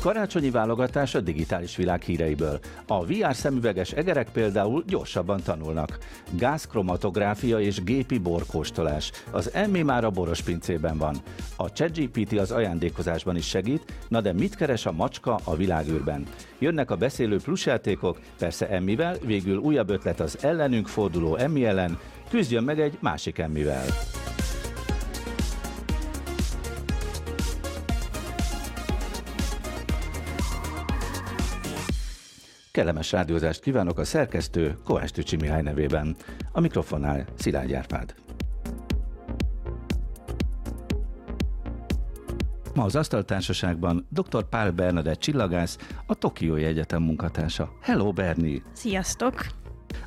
Karácsonyi válogatás a digitális világ híreiből. A VR szemüveges egerek például gyorsabban tanulnak. Gázkromatográfia és gépi borkóstolás. Az emmi már a boros pincében van. A ChatGPT az ajándékozásban is segít, na de mit keres a macska a világűrben? Jönnek a beszélő plusjátékok, persze emmivel, végül újabb ötlet az ellenünk forduló emmi ellen, küzdjön meg egy másik emmivel. Kellemes rádiózást kívánok a szerkesztő Kovács Tücsi Mihály nevében. A mikrofonnál Szilágy Árpád. Ma az Asztaltársaságban dr. Pál Bernadett csillagász, a Tokiói Egyetem munkatársa. Hello, Berni! Sziasztok!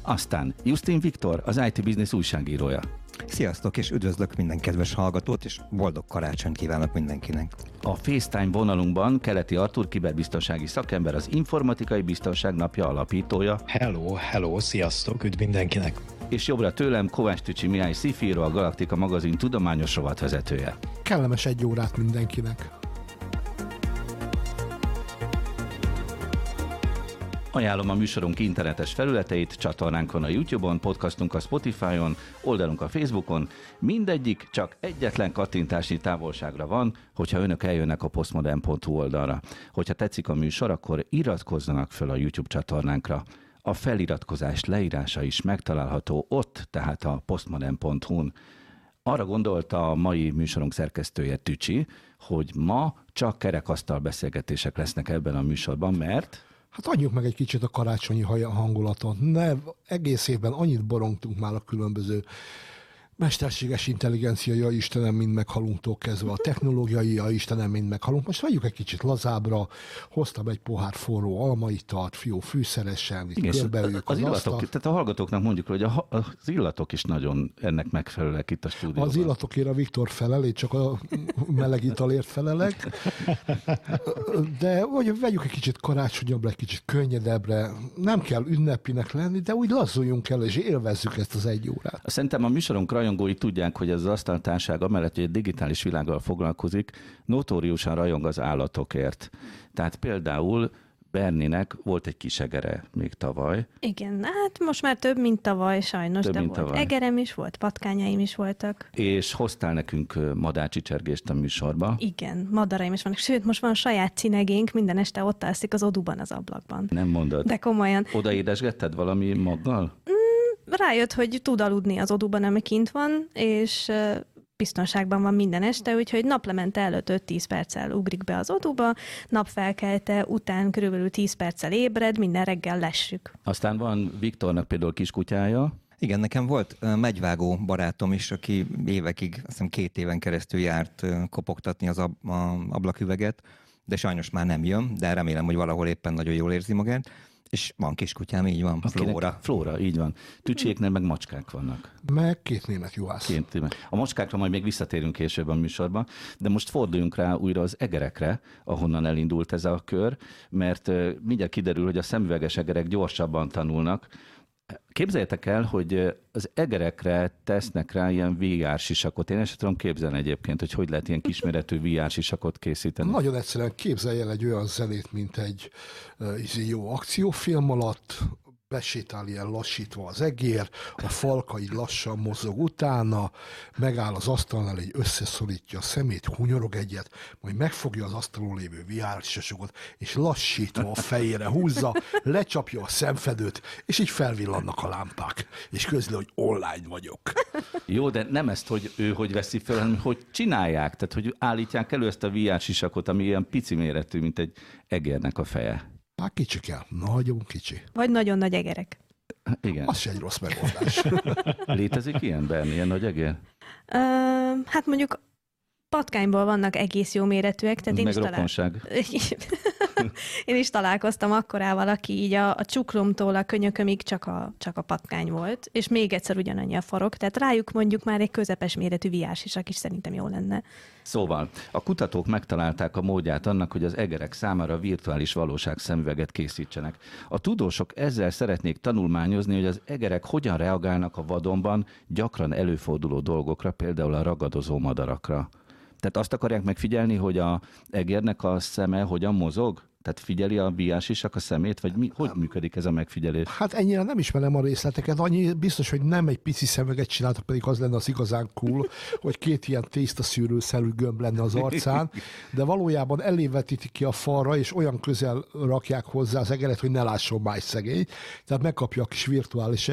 Aztán Justin Viktor, az IT Business újságírója. Sziasztok, és üdvözlök minden kedves hallgatót, és boldog karácsonyt kívánok mindenkinek. A FaceTime vonalunkban Keleti Artur kiberbiztonsági szakember, az Informatikai Biztonság Napja alapítója. Hello, hello, sziasztok, üdv mindenkinek! És jobbra tőlem Kovács Tücsi Mihály Szifíró, a Galaktika magazin tudományos rovatvezetője. Kellemes egy órát mindenkinek! Ajánlom a műsorunk internetes felületeit, csatornánkon a YouTube-on, podcastunk a Spotify-on, oldalunk a Facebookon. Mindegyik csak egyetlen kattintásnyi távolságra van, hogyha önök eljönnek a postmodern.hu oldalra. Hogyha tetszik a műsor, akkor iratkozzanak fel a YouTube csatornánkra. A feliratkozás leírása is megtalálható ott, tehát a postmodern.hu-n. Arra gondolta a mai műsorunk szerkesztője Tücsi, hogy ma csak kerekasztal beszélgetések lesznek ebben a műsorban, mert Hát adjuk meg egy kicsit a karácsonyi hangulatot. Ne, egész évben annyit borongtunk már a különböző mesterséges intelligencia, ja Istenem, mind meghalunktól kezdve, a technológiai, ja Istenem, mind meghalunk. Most vegyük egy kicsit lazábra, hoztam egy pohár forró almaitat, fió fűszeresen, itt Igen, az, az illatok, tehát a hallgatóknak mondjuk, hogy a, az illatok is nagyon ennek megfelelőek itt a stúdióban. Az illatokért a Viktor felel, én csak a meleg italért felelek. De vagy vegyük egy kicsit karácsonyabbra, egy kicsit könnyedebbre. Nem kell ünnepinek lenni, de úgy lazzuljunk el, és élvezzük ezt az egy órát. Szerintem a műsorunk rajongói tudják, hogy ez az asztaltárság amellett, hogy egy digitális világgal foglalkozik, notóriusan rajong az állatokért. Tehát például Berninek volt egy kisegere még tavaly. Igen, hát most már több, mint tavaly sajnos, több, de volt tavaly. egerem is volt, patkányaim is voltak. És hoztál nekünk madácsicsergést a műsorba. Igen, madaraim is vannak, sőt, most van saját cinegénk, minden este ott alszik az oduban az ablakban. Nem mondod. De komolyan. Odaédesgetted valami maggal? Rájött, hogy tud aludni az oduban, ami kint van, és biztonságban van minden este, úgyhogy naplemente előtt 5-10 perccel ugrik be az oduba, napfelkelte után körülbelül 10 perccel ébred, minden reggel lessük. Aztán van Viktornak például kiskutyája, igen, nekem volt megyvágó barátom is, aki évekig, azt hiszem két éven keresztül járt kopogtatni az ab, a ablaküveget, de sajnos már nem jön, de remélem, hogy valahol éppen nagyon jól érzi magát. És van kiskutyám, így van, Akinek Flóra. Flóra, így van. Tücséknél meg macskák vannak. Meg két német juhász. Két német. A macskákra majd még visszatérünk később a műsorban, de most forduljunk rá újra az egerekre, ahonnan elindult ez a kör, mert mindjárt kiderül, hogy a szemüveges egerek gyorsabban tanulnak, Képzeljétek el, hogy az egerekre tesznek rá ilyen VR sisakot. Én ezt tudom képzelni egyébként, hogy hogy lehet ilyen kisméretű VR sisakot készíteni. Nagyon egyszerűen képzelj el egy olyan zenét, mint egy uh, jó akciófilm alatt, besétál ilyen lassítva az egér, a falka így lassan mozog utána, megáll az asztalnál, egy összeszorítja a szemét, hunyorog egyet, majd megfogja az asztalon lévő viársasokat, és lassítva a fejére húzza, lecsapja a szemfedőt, és így felvillannak a lámpák, és közli, hogy online vagyok. Jó, de nem ezt, hogy ő hogy veszi fel, hanem hogy csinálják, tehát hogy állítják elő ezt a VR sisakot, ami ilyen pici méretű, mint egy egérnek a feje. Hát kell, nagyon kicsi. Vagy nagyon nagy egerek. Igen. Az se egy rossz megoldás. Létezik ilyen, Berni, ilyen nagy egér? Uh, hát mondjuk patkányból vannak egész jó méretűek, tehát én Meg is, talál... én is találkoztam akkorával, aki így a, a csuklomtól a könyökömig csak a, csak a patkány volt, és még egyszer ugyanannyi a farok, tehát rájuk mondjuk már egy közepes méretű viás is, aki szerintem jó lenne. Szóval a kutatók megtalálták a módját annak, hogy az egerek számára virtuális valóság szemüveget készítsenek. A tudósok ezzel szeretnék tanulmányozni, hogy az egerek hogyan reagálnak a vadonban gyakran előforduló dolgokra, például a ragadozó madarakra. Tehát azt akarják megfigyelni, hogy a egernek a szeme hogyan mozog? Tehát figyeli a viásisak a szemét, vagy mi, hogy működik ez a megfigyelés? Hát ennyire nem ismerem a részleteket, annyi biztos, hogy nem egy pici szemüveget csináltak, pedig az lenne az igazán cool, hogy két ilyen tésztaszűrő szelű gömb lenne az arcán, de valójában elévetítik ki a falra, és olyan közel rakják hozzá az egeret, hogy ne lásson más szegény, tehát megkapja a kis virtuális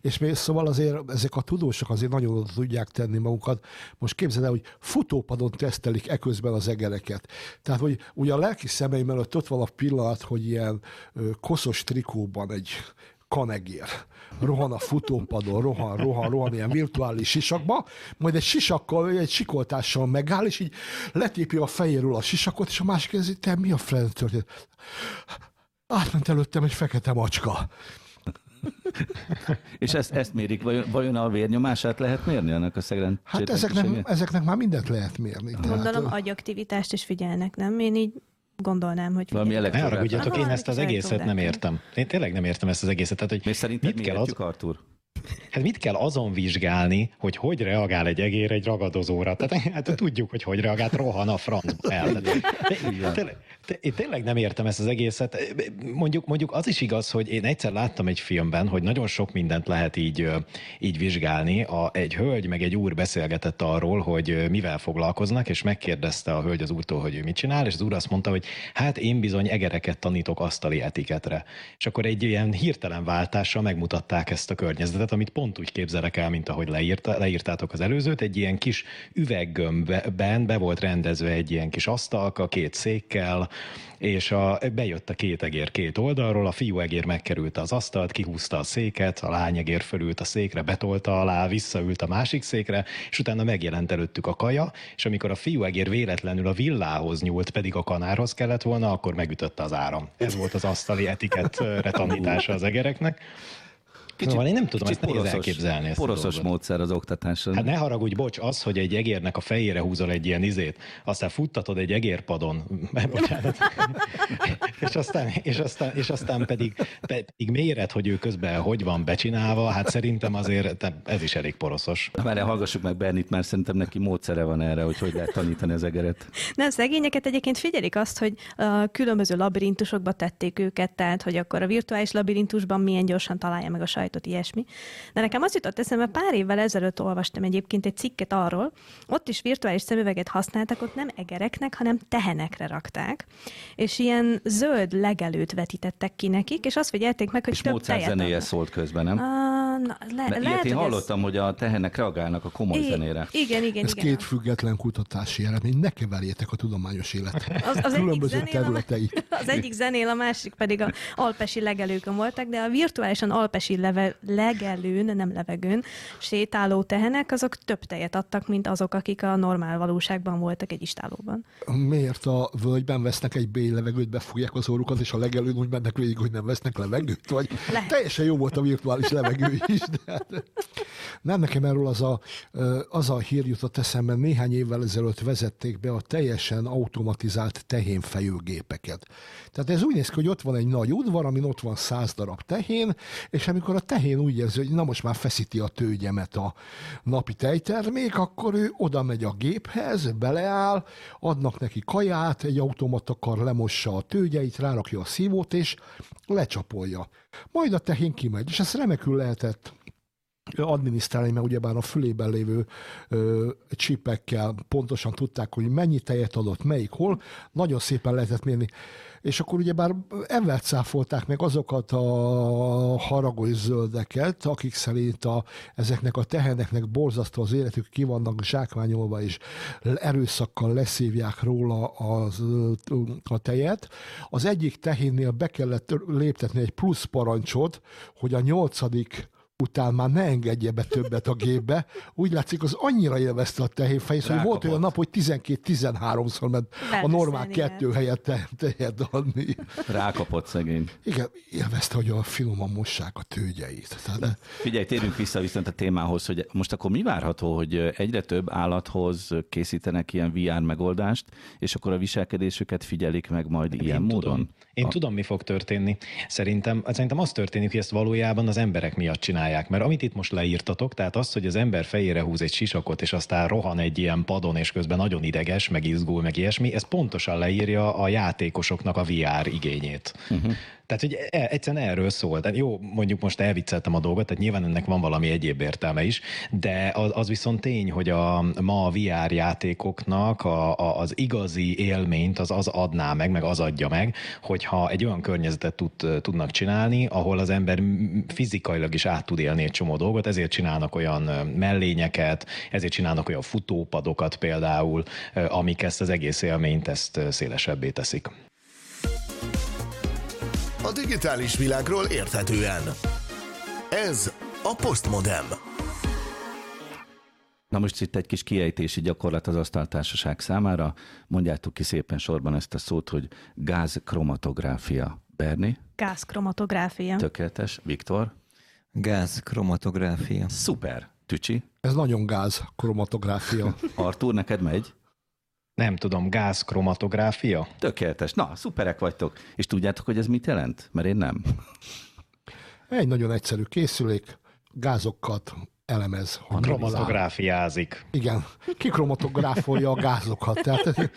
és még szóval azért ezek a tudósok azért nagyon oda tudják tenni magukat. Most képzeld el, hogy futópadon tesztelik eközben az egereket. Tehát, hogy ugye a lelki szemeim előtt ott van a pillanat, hogy ilyen koszos trikóban egy kanegér rohan a futópadon, rohan, rohan, rohan ilyen virtuális sisakba, majd egy sisakkal, egy sikoltással megáll, és így letépi a fejéről a sisakot, és a másik kezdi, te mi a frenz történt? Átment előttem egy fekete macska. És ezt, ezt mérik, vajon, vajon a vérnyomását lehet mérni annak a szegren? Hát ezeknek, ezeknek már mindent lehet mérni. Gondolom agyaktivitást is figyelnek, nem? Én így gondolnám, hogy Valami figyelnek. Ne haragudjatok, én ezt az egészet nem értem. Én tényleg nem értem ezt az egészet. Tehát, hogy Mi szerinted mit kell, az, Artur? hát mit kell azon vizsgálni, hogy hogy reagál egy egér egy ragadozóra? Tehát hát tudjuk, hogy hogy reagált, rohan a francba el. De, tényleg, te- én tényleg nem értem ezt az egészet. Mondjuk, mondjuk az is igaz, hogy én egyszer láttam egy filmben, hogy nagyon sok mindent lehet így, így vizsgálni. A, egy hölgy meg egy úr beszélgetett arról, hogy mivel foglalkoznak, és megkérdezte a hölgy az úrtól, hogy ő mit csinál, és az úr azt mondta, hogy hát én bizony egereket tanítok asztali etiketre. És akkor egy ilyen hirtelen váltással megmutatták ezt a környezetet, amit pont úgy képzelek el, mint ahogy leírta, leírtátok az előzőt. Egy ilyen kis üveggömbben be volt rendezve egy ilyen kis asztalka, két székkel, és a, bejött a két egér két oldalról, a fiú egér megkerülte az asztalt, kihúzta a széket, a lány egér fölült a székre, betolta alá, visszaült a másik székre, és utána megjelent előttük a kaja, és amikor a fiú egér véletlenül a villához nyúlt, pedig a kanárhoz kellett volna, akkor megütötte az áram. Ez volt az asztali etikettre tanítása az egereknek. Kicsit, szóval én nem tudom, ezt nehéz elképzelni. Ezt a poroszos dolgot. módszer az oktatáson. Hát ne haragudj, bocs, az, hogy egy egérnek a fejére húzol egy ilyen izét, aztán futtatod egy egérpadon, bocsánat, és, aztán, és, aztán, és aztán pedig, pedig méret, hogy ő közben hogy van becsinálva, hát szerintem azért ez is elég poroszos. Már hallgassuk meg Bernit, mert szerintem neki módszere van erre, hogy hogy lehet tanítani az egeret. Nem, szegényeket egyébként figyelik azt, hogy a különböző labirintusokba tették őket, tehát hogy akkor a virtuális labirintusban milyen gyorsan találja meg a sajtot, ilyesmi. De nekem az jutott eszembe, pár évvel ezelőtt olvastam egyébként egy cikket arról, ott is virtuális szemüveget használtak, ott nem egereknek, hanem tehenekre rakták, és ilyen zöld legelőt vetítettek ki nekik, és azt figyelték meg, hogy És több Mozart tejet zenéje adnak. szólt közben, nem? Ah, na, le, Mert lehet, én hogy ez- hallottam, hogy a tehenek reagálnak a komoly I- zenére. Igen, igen, Ez igen. két független kutatási eredmény, ne keverjétek a tudományos élet. Az, az egyik Különböző zenél, a, területei. az egyik zenél, a másik pedig a alpesi legelőkön voltak, de a virtuálisan alpesi leve, legelőn, nem levegőn sétáló tehenek, azok több tejet adtak, mint azok, akik a normál valóságban voltak egy istálóban. Miért a völgyben vesznek egy bély levegőt, befogják az orrukat, és a legelőn úgy mennek végig, hogy nem vesznek levegőt? Vagy Lehet. teljesen jó volt a virtuális levegő is, de hát... Nem nekem erről az a, az a hír jutott eszembe, néhány évvel ezelőtt vezették be a teljesen automatizált tehénfejőgépeket. Tehát ez úgy néz ki, hogy ott van egy nagy udvar, amin ott van száz darab tehén, és amikor a tehén úgy érzi, hogy na most már feszíti a tőgyemet a napi tejtermék, akkor ő oda megy a géphez, beleáll, adnak neki kaját, egy automatakar lemossa a tőgyeit, rárakja a szívót, és lecsapolja. Majd a tehén kimegy, és ezt remekül lehetett adminisztrálni, mert ugyebár a fülében lévő ö, csipekkel pontosan tudták, hogy mennyi tejet adott, melyik hol, nagyon szépen lehetett mérni. És akkor ugyebár evvel cáfolták meg azokat a haragos zöldeket, akik szerint a, ezeknek a teheneknek borzasztó az életük, ki vannak zsákmányolva, és erőszakkal leszívják róla az, a tejet. Az egyik tehénnél be kellett léptetni egy plusz parancsot, hogy a nyolcadik után már ne engedje be többet a gépbe. Úgy látszik, az annyira élvezte a tehénfejsz, hogy volt olyan nap, hogy 12-13-szor ment a normál Belveszélni, kettő helyett te- tejet adni. Rákapott szegény. Igen, élvezte, hogy a finoman mossák a tőgyeit. Tehát, Figyelj, térjünk vissza viszont a témához, hogy most akkor mi várható, hogy egyre több állathoz készítenek ilyen VR megoldást, és akkor a viselkedésüket figyelik meg majd ilyen Én módon? Tudom. Én tudom, mi fog történni. Szerintem, szerintem az történik, hogy ezt valójában az emberek miatt csinálják. Mert amit itt most leírtatok, tehát az, hogy az ember fejére húz egy sisakot, és aztán rohan egy ilyen padon, és közben nagyon ideges, meg izgul, meg ilyesmi, ez pontosan leírja a játékosoknak a VR igényét. Uh-huh. Tehát, hogy e- egyszerűen erről szól. Jó, mondjuk most elvicceltem a dolgot, tehát nyilván ennek van valami egyéb értelme is, de az, az viszont tény, hogy a, ma a VR játékoknak a, a, az igazi élményt az az adná meg, meg az adja meg, hogyha egy olyan környezetet tud, tudnak csinálni, ahol az ember fizikailag is át tud élni egy csomó dolgot, ezért csinálnak olyan mellényeket, ezért csinálnak olyan futópadokat például, amik ezt az egész élményt ezt szélesebbé teszik. A digitális világról érthetően. Ez a Postmodem. Na most itt egy kis kiejtési gyakorlat az asztaltársaság számára. Mondjátok ki szépen sorban ezt a szót, hogy gázkromatográfia. Berni, Gázkromatográfia. tökéletes. Viktor, Gáz, kromatográfia. szuper. Tücsi, ez nagyon gáz kromatográfia. Artur, neked megy? Nem tudom, gázkromatográfia? Tökéletes. Na, szuperek vagytok. És tudjátok, hogy ez mit jelent? Mert én nem. Egy nagyon egyszerű készülék, gázokat elemez. zár. Kromatográfiázik. Igen, kikromatográfolja a gázokat. Tehát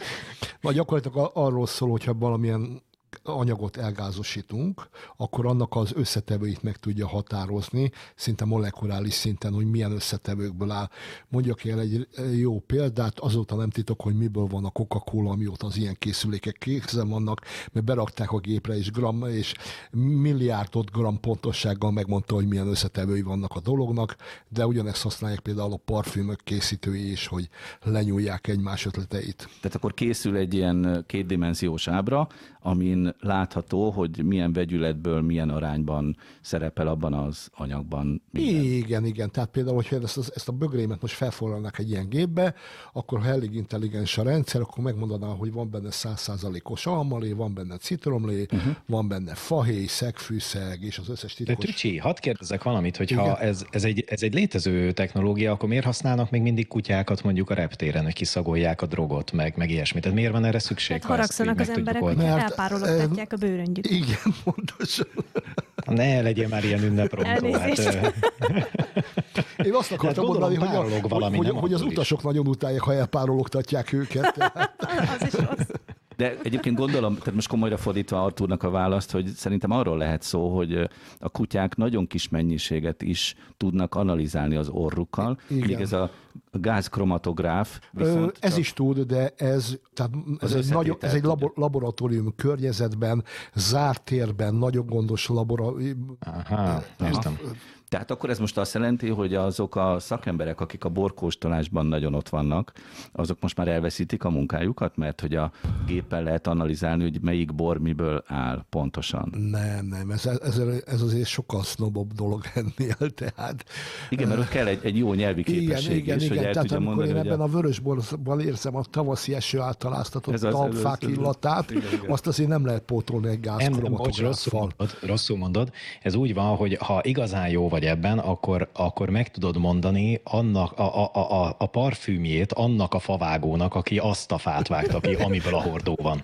na, gyakorlatilag a- arról szól, hogyha valamilyen anyagot elgázosítunk, akkor annak az összetevőit meg tudja határozni, szinte molekuláris szinten, hogy milyen összetevőkből áll. Mondjak el egy jó példát, azóta nem titok, hogy miből van a Coca-Cola, amióta az ilyen készülékek kézzel vannak, mert berakták a gépre, és, gram, és milliárdot gram pontossággal megmondta, hogy milyen összetevői vannak a dolognak, de ugyanezt használják például a parfümök készítői is, hogy lenyúlják egymás ötleteit. Tehát akkor készül egy ilyen kétdimenziós ábra, amin látható, hogy milyen vegyületből, milyen arányban szerepel abban az anyagban. Minden. Igen, igen. Tehát például, hogyha ezt, az- ezt a bögrémet most felforralnak egy ilyen gépbe, akkor ha elég intelligens a rendszer, akkor megmondaná, hogy van benne 100%-os almalé, van benne citromlé, uh-huh. van benne fahéj, szegfűszeg, és az összes De titkos... Tücsi, hadd kérdezzek valamit, hogy ha ez, ez, egy, ez egy létező technológia, akkor miért használnak még mindig kutyákat mondjuk a reptéren, hogy kiszagolják a drogot, meg, meg ilyesmit? Tehát miért van erre szükség? Tehát haragszanak az emberek, hogy oldani? Elpárologtatják a bőröngyüket. Igen, pontosan. Ne legyél már ilyen ünneprontó. Hát, Én azt akartam mondani, hogy, a, hogy, valami, hogy, hogy az utasok nagyon utálják, ha elpárologtatják őket. Tehát, Az is rossz. De egyébként gondolom, tehát most komolyra fordítva Arturnak a választ, hogy szerintem arról lehet szó, hogy a kutyák nagyon kis mennyiséget is tudnak analizálni az orrukkal, Igen. ez a gázkromatográf Ö, ez is tud, de ez, tehát ez, egy, nagyon, ez egy labor, laboratórium környezetben, zárt térben, nagyon gondos laboratórium. Aha, értem. Tehát akkor ez most azt jelenti, hogy azok a szakemberek, akik a borkóstolásban nagyon ott vannak, azok most már elveszítik a munkájukat, mert hogy a géppel lehet analizálni, hogy melyik bor miből áll pontosan. Nem, nem, ez, ez, ez azért sokkal sznobobb dolog ennél, tehát Igen, mert ott kell egy, egy jó nyelvi igen, képesség igen, is, igen, hogy el tehát tudja mondani, én ebben a... a vörösborban érzem a tavaszi eső által áztatott Ez az- talpfák illatát, igen, igen. azt azért nem lehet pótolni egy rosszul gázkromatográffal. mondod, rosszul mondod. Ez úgy van, hogy ha igazán jó vagy ebben, akkor, akkor meg tudod mondani annak a, a, a, a- a parfümjét annak a favágónak, aki azt a fát vágta ki, amiből a hordó van.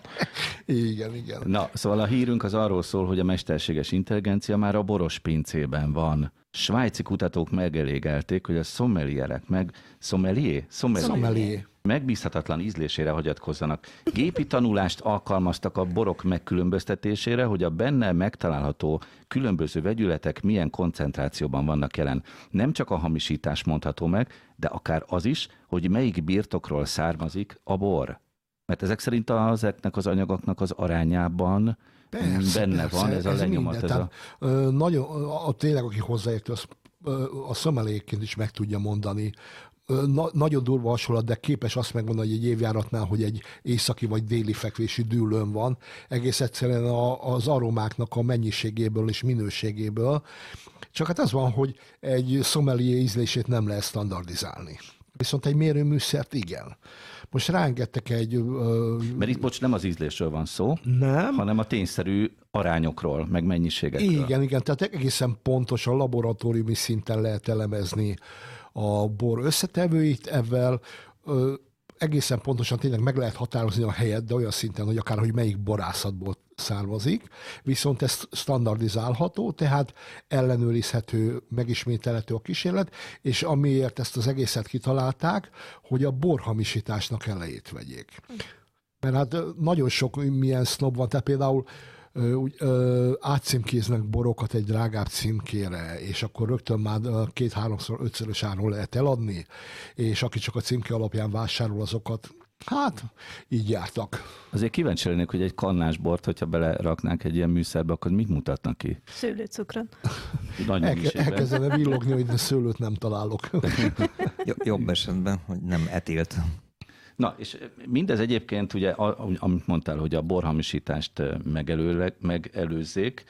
Igen, igen. Na, szóval a hírünk az arról szól, hogy a mesterséges intelligencia már a boros pincében van. Svájci kutatók megelégelték, hogy a szommelierek meg... Sommelier? Sommelier. Sommelier. Megbízhatatlan ízlésére hagyatkozzanak. Gépi tanulást alkalmaztak a borok megkülönböztetésére, hogy a benne megtalálható különböző vegyületek milyen koncentrációban vannak jelen. Nem csak a hamisítás mondható meg, de akár az is, hogy melyik birtokról származik a bor. Mert ezek szerint ezeknek az anyagoknak az arányában Persze, benne persze, van ez a lenyomat. minden. Ez a... Nagyon, a, a, tényleg, aki hozzáértő, az a szomeléként is meg tudja mondani. Na, nagyon durva hasonlat, de képes azt megmondani, hogy egy évjáratnál, hogy egy északi vagy déli fekvési dűlőn van, egész egyszerűen a, az aromáknak a mennyiségéből és minőségéből. Csak hát az van, hogy egy szomelié ízlését nem lehet standardizálni. Viszont egy mérőműszert igen. Most ráengedtek egy... Uh, Mert itt bocs, nem az ízlésről van szó, nem. hanem a tényszerű arányokról, meg mennyiségekről. Igen, igen, tehát egészen pontosan laboratóriumi szinten lehet elemezni a bor összetevőit, ezzel egészen pontosan tényleg meg lehet határozni a helyet, de olyan szinten, hogy akár, hogy melyik borászatból származik, viszont ez standardizálható, tehát ellenőrizhető, megismételhető a kísérlet, és amiért ezt az egészet kitalálták, hogy a borhamisításnak elejét vegyék. Mert hát nagyon sok milyen sznob van, tehát például úgy, ö, átcímkéznek borokat egy drágább címkére, és akkor rögtön már két-háromszor, ötszörös áron lehet eladni, és aki csak a címke alapján vásárol azokat, Hát, így jártak. Azért kíváncsi lennék, hogy egy kannás bort, hogyha beleraknánk egy ilyen műszerbe, akkor mit mutatnak ki? Szőlőcukrot. Nagy El, elkezdene villogni, hogy szőlőt nem találok. Jo- Jobb esetben, hogy nem etilt. Na, és mindez egyébként, ugye, amit mondtál, hogy a borhamisítást megelőle, megelőzzék,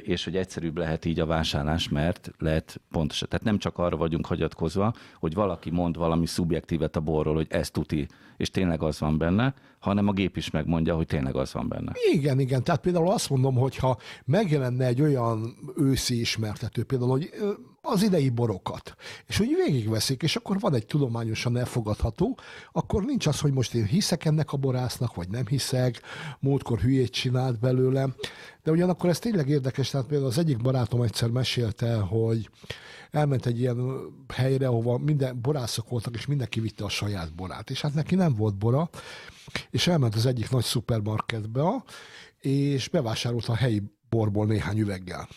és hogy egyszerűbb lehet így a vásárlás, mert lehet pontosan. Tehát nem csak arra vagyunk hagyatkozva, hogy valaki mond valami szubjektívet a borról, hogy ez tuti, és tényleg az van benne, hanem a gép is megmondja, hogy tényleg az van benne. Igen, igen. Tehát például azt mondom, hogy ha megjelenne egy olyan őszi ismertető, például, hogy az idei borokat, és hogy végigveszik, és akkor van egy tudományosan elfogadható, akkor nincs az, hogy most én hiszek ennek a borásznak, vagy nem hiszek, múltkor hülyét csinált belőlem, de ugyanakkor ez tényleg érdekes, tehát például az egyik barátom egyszer mesélte, hogy elment egy ilyen helyre, ahova minden borászok voltak, és mindenki vitte a saját borát, és hát neki nem volt bora, és elment az egyik nagy szupermarketbe, és bevásárolt a helyi borból néhány üveggel.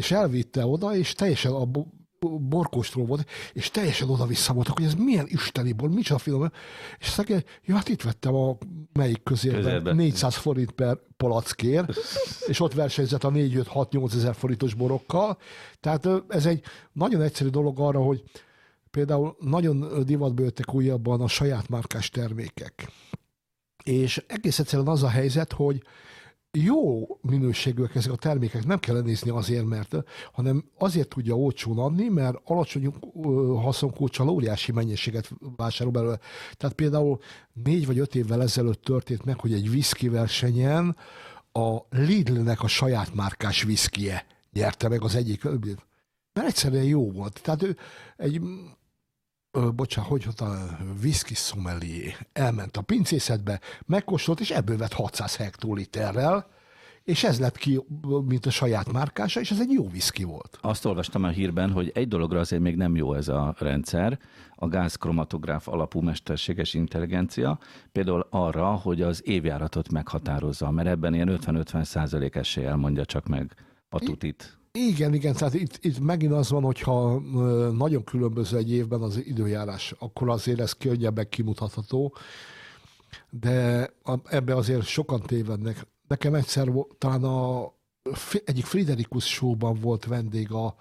És elvitte oda, és teljesen a bo- borkóstról volt, és teljesen oda-vissza voltak, hogy ez milyen isteni bor, micsoda finom. És mondja, ja, hát itt vettem a melyik közérben, Közérben. 400 forint per palackér, és ott versenyzett a 4-5-6-8 ezer forintos borokkal. Tehát ez egy nagyon egyszerű dolog arra, hogy például nagyon divatba jöttek újabban a saját márkás termékek. És egész egyszerűen az a helyzet, hogy jó minőségűek ezek a termékek, nem kell nézni azért, mert, hanem azért tudja olcsón adni, mert alacsony haszonkulcsal óriási mennyiséget vásárol belőle. Tehát például négy vagy öt évvel ezelőtt történt meg, hogy egy whisky versenyen a Lidlnek a saját márkás viszkie nyerte meg az egyik, mert egyszerűen jó volt. Tehát ő egy Ö, hogy ott a whisky sommelier elment a pincészetbe, megkóstolt, és ebből vett 600 hektoliterrel, és ez lett ki, mint a saját márkása, és ez egy jó whisky volt. Azt olvastam a hírben, hogy egy dologra azért még nem jó ez a rendszer, a gázkromatográf alapú mesterséges intelligencia, például arra, hogy az évjáratot meghatározza, mert ebben ilyen 50-50 százalék eséllyel mondja csak meg a tutit. Igen, igen, tehát itt, itt megint az van, hogyha nagyon különböző egy évben az időjárás, akkor azért ez könnyebben kimutatható, de ebbe azért sokan tévednek. Nekem egyszer talán a egyik Friderikus showban volt vendég a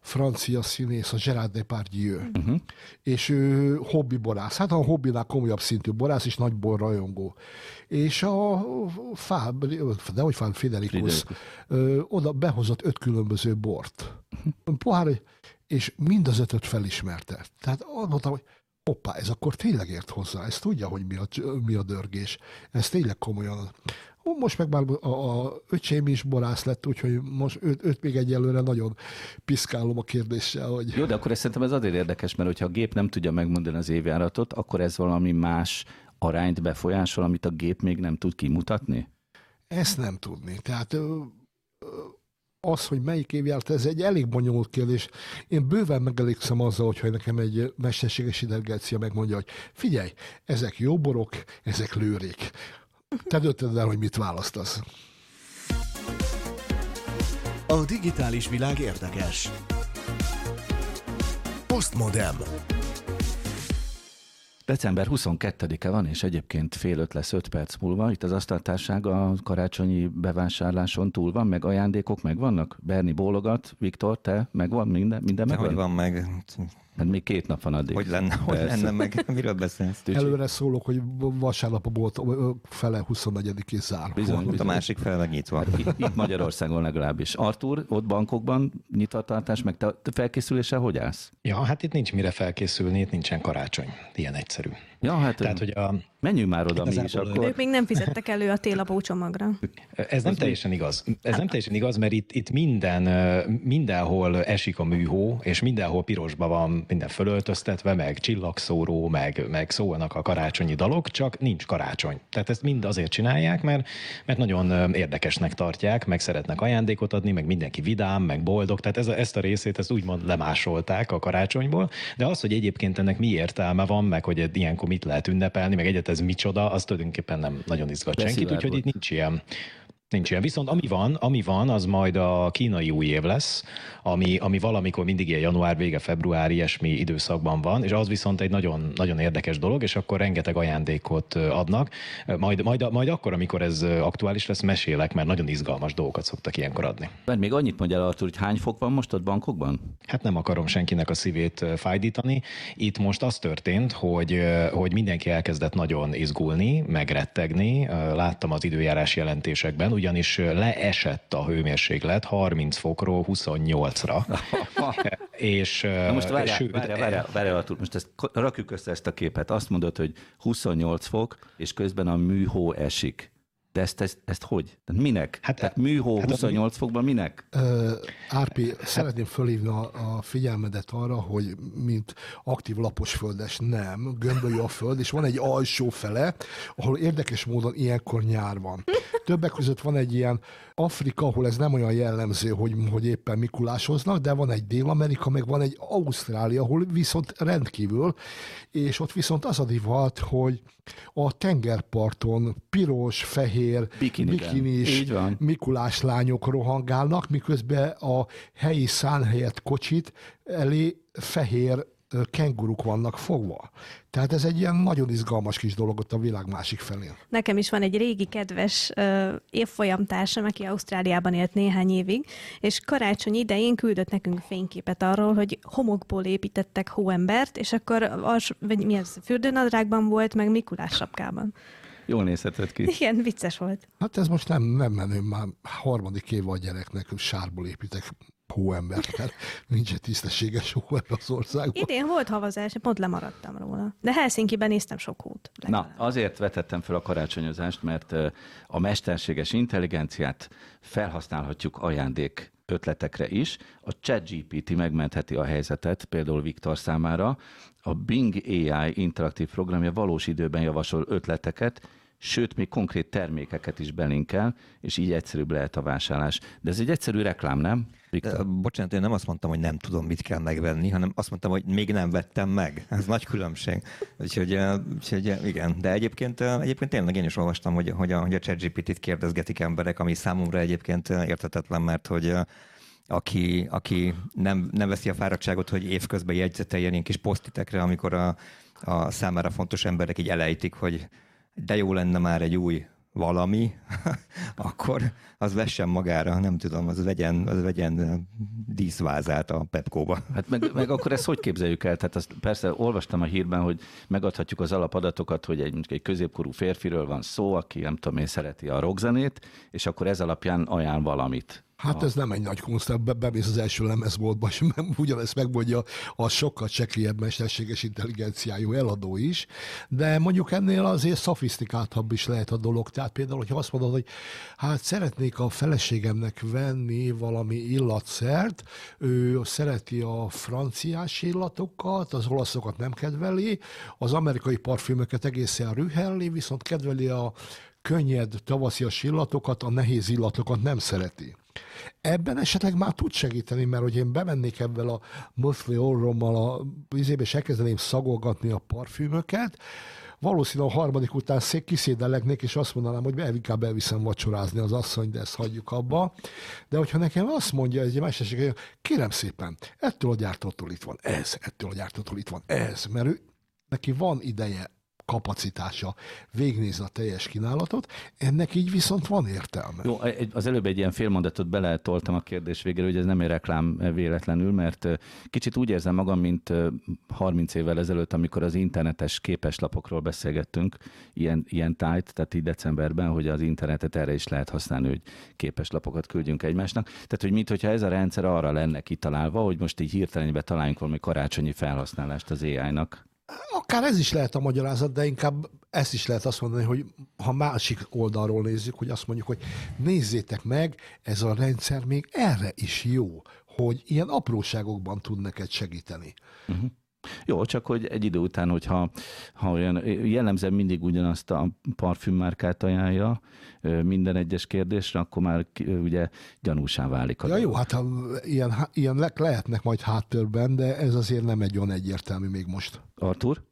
francia színész, a Gerard Depardieu, Uh-huh. és ő hobbi borász, hát a hobbinál komolyabb szintű borász, és nagy borrajongó. És a Fáb, de hogy ö, oda behozott öt különböző bort. Pohár, és mind az ötöt felismerte. Tehát mondtam, hogy hoppá, ez akkor tényleg ért hozzá, ez tudja, hogy mi a, mi a dörgés. Ez tényleg komolyan. Most meg már a, a öcsém is borász lett, úgyhogy most őt, őt még egyelőre nagyon piszkálom a kérdéssel, hogy... Jó, de akkor ez szerintem ez azért érdekes, mert hogyha a gép nem tudja megmondani az évjáratot, akkor ez valami más arányt befolyásol, amit a gép még nem tud kimutatni? Ezt nem tudni. Tehát az, hogy melyik év járt, ez egy elég bonyolult kérdés. Én bőven megelégszem azzal, hogyha nekem egy mesterséges intelligencia megmondja, hogy figyelj, ezek jó borok, ezek lőrék. Te döntöd el, hogy mit választasz. A digitális világ érdekes. Postmodem. December 22-e van, és egyébként fél öt lesz öt perc múlva. Itt az asztaltárság a karácsonyi bevásárláson túl van, meg ajándékok megvannak? Berni bólogat, Viktor, te megvan minden, minden De megvan? hogy van meg? Hát még két nap van addig. Hogy lenne, hogy Persze. lenne meg? Miről beszélsz? Tücsi. Előre szólok, hogy vasárnap a bolt fele 24-én zárva. Bizony. Ott a bizony. másik fel meg nyitva. Itt, itt Magyarországon legalábbis. Artur, ott bankokban nyitvatartás, meg te felkészüléssel hogy állsz? Ja, hát itt nincs mire felkészülni, itt nincsen karácsony. Ilyen egyszerű. Ja, hát Tehát, hogy a, menjünk már oda mi is akkor. Ők még nem fizettek elő a télapó csomagra. Ez nem teljesen igaz. Ez nem teljesen igaz, mert itt, itt minden, mindenhol esik a műhó, és mindenhol pirosba van minden fölöltöztetve, meg csillagszóró, meg, meg szólnak a karácsonyi dalok, csak nincs karácsony. Tehát ezt mind azért csinálják, mert, mert nagyon érdekesnek tartják, meg szeretnek ajándékot adni, meg mindenki vidám, meg boldog. Tehát ez a, ezt a részét ezt úgymond lemásolták a karácsonyból, de az, hogy egyébként ennek mi értelme van, meg hogy egy ilyenkor mit lehet ünnepelni, meg egyet ez micsoda, az tulajdonképpen nem nagyon izgat senkit, Beszilárd úgyhogy itt nincs ilyen. Nincs ilyen. Viszont ami van, ami van, az majd a kínai új év lesz, ami, ami valamikor mindig ilyen január vége, február, ilyesmi időszakban van, és az viszont egy nagyon, nagyon érdekes dolog, és akkor rengeteg ajándékot adnak. Majd, majd, majd akkor, amikor ez aktuális lesz, mesélek, mert nagyon izgalmas dolgokat szoktak ilyenkor adni. Mert még annyit mondja el Artur, hogy hány fok van most ott bankokban? Hát nem akarom senkinek a szívét fájdítani. Itt most az történt, hogy, hogy mindenki elkezdett nagyon izgulni, megrettegni. Láttam az időjárás jelentésekben, ugyanis leesett a hőmérséklet 30 fokról 28-ra. és, Na most várjál, sőt, várjál, várjál, várjál Artur, most ezt rakjuk össze ezt a képet. Azt mondod, hogy 28 fok, és közben a műhó esik. De ezt, ezt, ezt hogy? Tehát minek? Hát, Hát- Tehát műhó hát a- 28 fokban minek? Ö, Árpi, szeretném fölhívni a, a figyelmedet arra, hogy mint aktív laposföldes nem, gömbölyű a föld, és van egy alsó fele, ahol érdekes módon ilyenkor nyár van. Többek között van egy ilyen Afrika, ahol ez nem olyan jellemző, hogy, hogy éppen mikulásoznak, de van egy Dél-Amerika, meg van egy Ausztrália, ahol viszont rendkívül, és ott viszont az a divat, hogy a tengerparton piros, fehér, Bikiniben. bikinis, Így van. Mikulás lányok rohangálnak, miközben a helyi szánhelyett kocsit elé fehér kenguruk vannak fogva. Tehát ez egy ilyen nagyon izgalmas kis dolog ott a világ másik felén. Nekem is van egy régi kedves uh, évfolyamtársam, aki Ausztráliában élt néhány évig, és karácsony idején küldött nekünk fényképet arról, hogy homokból építettek hóembert, és akkor az, vagy mi ez, fürdőnadrágban volt, meg Mikulás sapkában. Jól nézhetett ki. Igen, vicces volt. Hát ez most nem, nem menő, már harmadik év a gyereknek, hogy sárból építek hóembert, mert nincs egy tisztességes hóember az országban. Idén volt havazás, pont lemaradtam róla. De Helsinki-ben néztem sok hót. Na, legalább. azért vetettem fel a karácsonyozást, mert a mesterséges intelligenciát felhasználhatjuk ajándék ötletekre is. A ChatGPT megmentheti a helyzetet, például Viktor számára. A Bing AI interaktív programja valós időben javasol ötleteket, sőt, még konkrét termékeket is belinkel, és így egyszerűbb lehet a vásárlás. De ez egy egyszerű reklám, nem? Viktor? De, bocsánat, én nem azt mondtam, hogy nem tudom, mit kell megvenni, hanem azt mondtam, hogy még nem vettem meg. Ez nagy különbség. Úgyhogy, úgyhogy igen, de egyébként, egyébként tényleg én is olvastam, hogy, hogy a, hogy a ChatGPT-t kérdezgetik emberek, ami számomra egyébként értetetlen, mert hogy aki, aki nem, nem veszi a fáradtságot, hogy évközben jegyzeteljen ilyen kis posztitekre, amikor a, a számára fontos emberek így elejtik, hogy de jó lenne már egy új valami, akkor az vessen magára, nem tudom, az vegyen, az vegyen díszvázát a Pepkóba. Hát meg, meg akkor ezt hogy képzeljük el? Tehát azt persze olvastam a hírben, hogy megadhatjuk az alapadatokat, hogy egy, egy középkorú férfiről van szó, aki nem tudom én szereti a rockzenét, és akkor ez alapján ajánl valamit. Hát ez nem egy nagy kunst, be, bemész az első lemezboltba, és ugyanezt megmondja a sokkal csekliebb mesterséges intelligenciájú eladó is, de mondjuk ennél azért szofisztikáltabb is lehet a dolog. Tehát például, hogyha azt mondod, hogy hát szeretnék a feleségemnek venni valami illatszert, ő szereti a franciás illatokat, az olaszokat nem kedveli, az amerikai parfümöket egészen rühelli, viszont kedveli a könnyed tavaszias illatokat, a nehéz illatokat nem szereti. Ebben esetleg már tud segíteni, mert hogy én bemennék ebben a Mosley orrommal a vizébe, és elkezdeném szagolgatni a parfümöket, valószínűleg a harmadik után szék kiszédeleknék, és azt mondanám, hogy inkább elviszem vacsorázni az asszony, de ezt hagyjuk abba. De hogyha nekem azt mondja egy mesterség, hogy kérem szépen, ettől a gyártótól itt van ez, ettől a gyártótól itt van ez, mert ő neki van ideje kapacitása végnézni a teljes kínálatot, ennek így viszont van értelme. Jó, az előbb egy ilyen félmondatot beletoltam a kérdés végére, hogy ez nem egy reklám véletlenül, mert kicsit úgy érzem magam, mint 30 évvel ezelőtt, amikor az internetes képeslapokról beszélgettünk, ilyen, ilyen tájt, tehát így decemberben, hogy az internetet erre is lehet használni, hogy képeslapokat küldjünk egymásnak. Tehát, hogy mintha ez a rendszer arra lenne kitalálva, hogy most így hirtelenbe találjunk valami karácsonyi felhasználást az AI-nak. Akár ez is lehet a magyarázat, de inkább ezt is lehet azt mondani, hogy ha másik oldalról nézzük, hogy azt mondjuk, hogy nézzétek meg, ez a rendszer még erre is jó, hogy ilyen apróságokban tud neked segíteni. Uh-huh. Jó, csak hogy egy idő után, hogyha ha olyan, jellemzően mindig ugyanazt a parfümmárkát ajánlja minden egyes kérdésre, akkor már ugye gyanúsá válik. A ja, jó, hát ha ilyen, ilyen lehetnek majd háttérben, de ez azért nem egy olyan egyértelmű még most. Artur?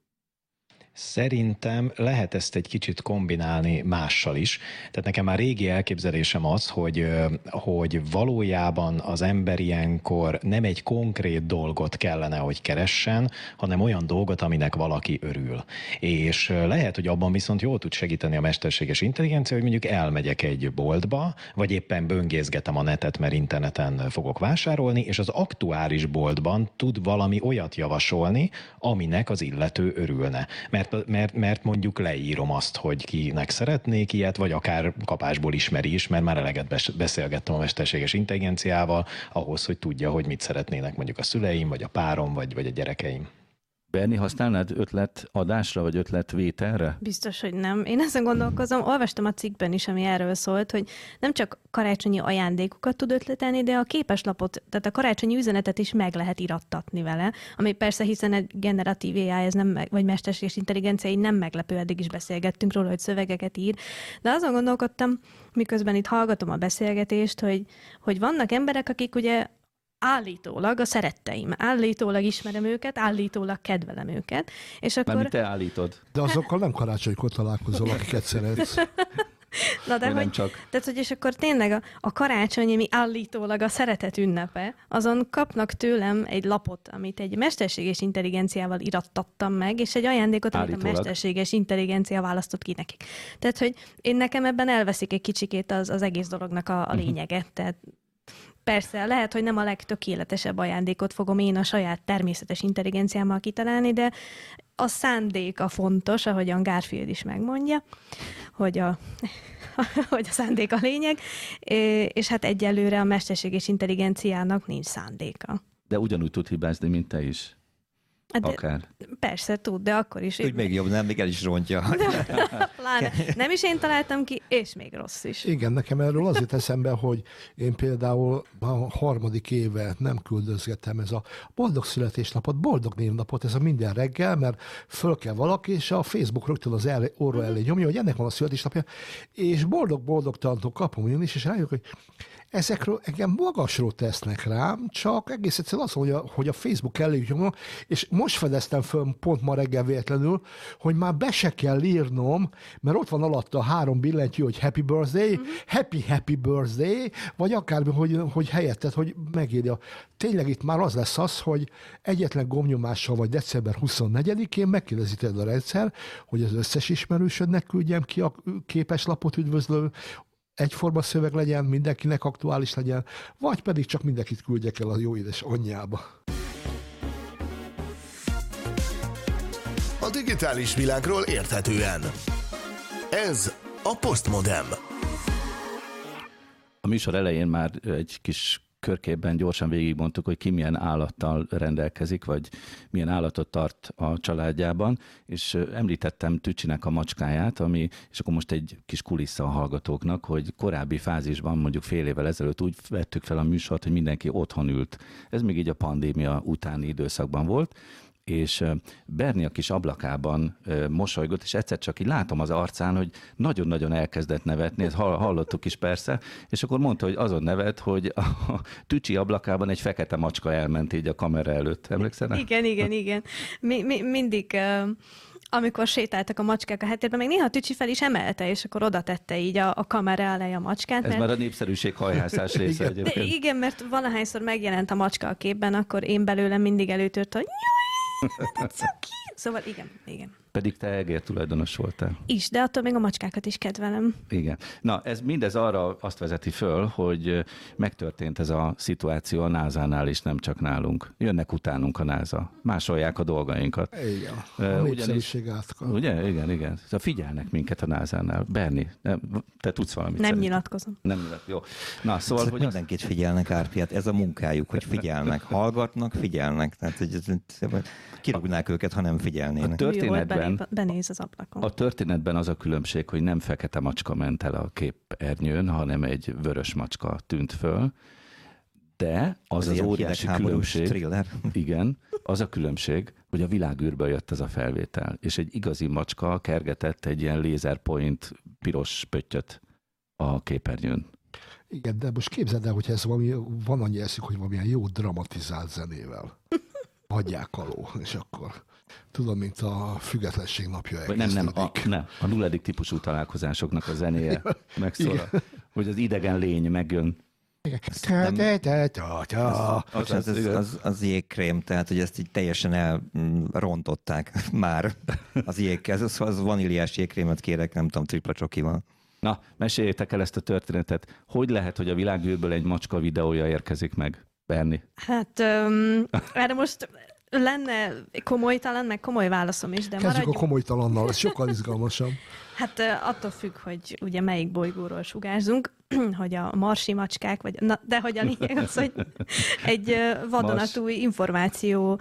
Szerintem lehet ezt egy kicsit kombinálni mással is. Tehát nekem már régi elképzelésem az, hogy, hogy valójában az ember ilyenkor nem egy konkrét dolgot kellene, hogy keressen, hanem olyan dolgot, aminek valaki örül. És lehet, hogy abban viszont jól tud segíteni a mesterséges intelligencia, hogy mondjuk elmegyek egy boltba, vagy éppen böngészgetem a netet, mert interneten fogok vásárolni, és az aktuális boltban tud valami olyat javasolni, aminek az illető örülne. Mert mert, mert, mert mondjuk leírom azt, hogy kinek szeretnék ilyet, vagy akár kapásból ismeri is, mert már eleget beszélgettem a mesterséges intelligenciával, ahhoz, hogy tudja, hogy mit szeretnének mondjuk a szüleim, vagy a párom, vagy, vagy a gyerekeim. Berni, használnád ötletadásra, vagy ötletvételre? Biztos, hogy nem. Én ezen gondolkozom, olvastam a cikkben is, ami erről szólt, hogy nem csak karácsonyi ajándékokat tud ötletelni, de a képeslapot, tehát a karácsonyi üzenetet is meg lehet irattatni vele, ami persze, hiszen egy generatív AI, ez nem, vagy mesterséges intelligencia, így nem meglepő, eddig is beszélgettünk róla, hogy szövegeket ír. De azon gondolkodtam, miközben itt hallgatom a beszélgetést, hogy, hogy vannak emberek, akik ugye állítólag a szeretteim, állítólag ismerem őket, állítólag kedvelem őket, és akkor... Mármint te állítod. De azokkal nem karácsonykor találkozol, akiket szeretsz. Na de hogy, csak. Tehát, hogy és akkor tényleg a, a karácsony, ami állítólag a szeretet ünnepe, azon kapnak tőlem egy lapot, amit egy mesterséges intelligenciával irattattam meg, és egy ajándékot, állítólag. amit a mesterséges intelligencia választott ki nekik. Tehát, hogy én nekem ebben elveszik egy kicsikét az, az egész dolognak a, a mhm. lényeget. Tehát Persze, lehet, hogy nem a legtökéletesebb ajándékot fogom én a saját természetes intelligenciámmal kitalálni, de a szándék a fontos, ahogyan Garfield is megmondja, hogy a, hogy a szándék a lényeg, és hát egyelőre a mesterséges intelligenciának nincs szándéka. De ugyanúgy tud hibázni, mint te is. Hát de, Akár. Persze, tud, de akkor is. Úgy még jobb, nem, még el is rontja. Pláne. Nem is én találtam ki, és még rossz is. Igen, nekem erről azért eszembe, hogy én például a harmadik éve nem küldözgetem ez a boldog születésnapot, boldog névnapot, ez a minden reggel, mert föl kell valaki, és a Facebook rögtön az el, orra elé nyomja, hogy ennek van a születésnapja, és boldog-boldog tantok kapom én és rájövök, hogy ezekről engem magasról tesznek rám, csak egész egyszerűen az, hogy a, hogy a Facebook elég nyomom, és most fedeztem föl pont ma reggel véletlenül, hogy már be se kell írnom, mert ott van alatta a három billentyű, hogy happy birthday, uh-huh. happy happy birthday, vagy akármi, hogy, hogy helyetted, hogy megírja. Tényleg itt már az lesz az, hogy egyetlen gomnyomással vagy december 24-én megkérdezi a rendszer, hogy az összes ismerősödnek küldjem ki a képeslapot üdvözlő egyforma szöveg legyen, mindenkinek aktuális legyen, vagy pedig csak mindenkit küldjek el a jó édes anyjába. A digitális világról érthetően. Ez a Postmodem. A műsor elején már egy kis körképben gyorsan végigmondtuk, hogy ki milyen állattal rendelkezik, vagy milyen állatot tart a családjában, és említettem Tücsinek a macskáját, ami, és akkor most egy kis kulissza a hallgatóknak, hogy korábbi fázisban, mondjuk fél évvel ezelőtt úgy vettük fel a műsort, hogy mindenki otthon ült. Ez még így a pandémia utáni időszakban volt, és Berni a kis ablakában mosolygott, és egyszer csak így látom az arcán, hogy nagyon-nagyon elkezdett nevetni, ezt hallottuk is persze, és akkor mondta, hogy azon nevet, hogy a tücsi ablakában egy fekete macska elment így a kamera előtt. Emlékszel? Igen, igen, igen. Mi, mi, mindig uh amikor sétáltak a macskák a hetében, még néha Tücsi fel is emelte, és akkor oda tette így a, a kamera elé a macskát. Ez mert... már a népszerűség hajhászás része igen. egyébként. De igen, mert valahányszor megjelent a macska a képben, akkor én belőlem mindig előtört, hogy de cuki, Szóval igen, igen. Pedig te egér tulajdonos voltál. Is, de attól még a macskákat is kedvelem. Igen. Na, ez mindez arra azt vezeti föl, hogy megtörtént ez a szituáció a NASA-nál is, nem csak nálunk. Jönnek utánunk a NASA, másolják a dolgainkat. Igen, a ugyanis- átkal. Ugye? Igen, igen. Szóval figyelnek minket a NASA-nál. Berni, te tudsz valamit Nem szerintem. nyilatkozom. Nem nyilat. Jó. Na, szóval, Ezek hogy mindenkit figyelnek, Árpiát, ez a munkájuk, hogy figyelnek, hallgatnak, figyelnek. Tehát, hogy kirúgnák őket, ha nem figyelnének. A tört- Történetben- Történetben... Benéz az ablakon. a történetben az a különbség, hogy nem fekete macska ment el a képernyőn, hanem egy vörös macska tűnt föl, de az az, ilyen óriási különbség, thriller. igen, az a különbség, hogy a világűrből jött ez a felvétel, és egy igazi macska kergetett egy ilyen laserpoint piros pöttyöt a képernyőn. Igen, de most képzeld el, hogy ez valami, van annyi eszük, hogy valamilyen jó dramatizált zenével hagyják aló, és akkor tudom, mint a függetlenség napja nem, nem, a, nem, a nulladik típusú találkozásoknak a zenéje megszólal, hogy az idegen lény megjön. Az, Az, az, jégkrém, tehát hogy ezt így teljesen elrontották már az jégkez. Az, az vaníliás jégkrémet kérek, nem tudom, tripla csokival. Na, meséljétek el ezt a történetet. Hogy lehet, hogy a világűrből egy macska videója érkezik meg? Berni. Hát um, erre most lenne komolytalan, meg komoly válaszom is, de Kezdjük a maradjunk. komolytalannal, ez sokkal izgalmasabb. Hát attól függ, hogy ugye melyik bolygóról sugárzunk, hogy a marsi macskák, vagy, na, de hogy a lényeg az, hogy egy vadonatúj információ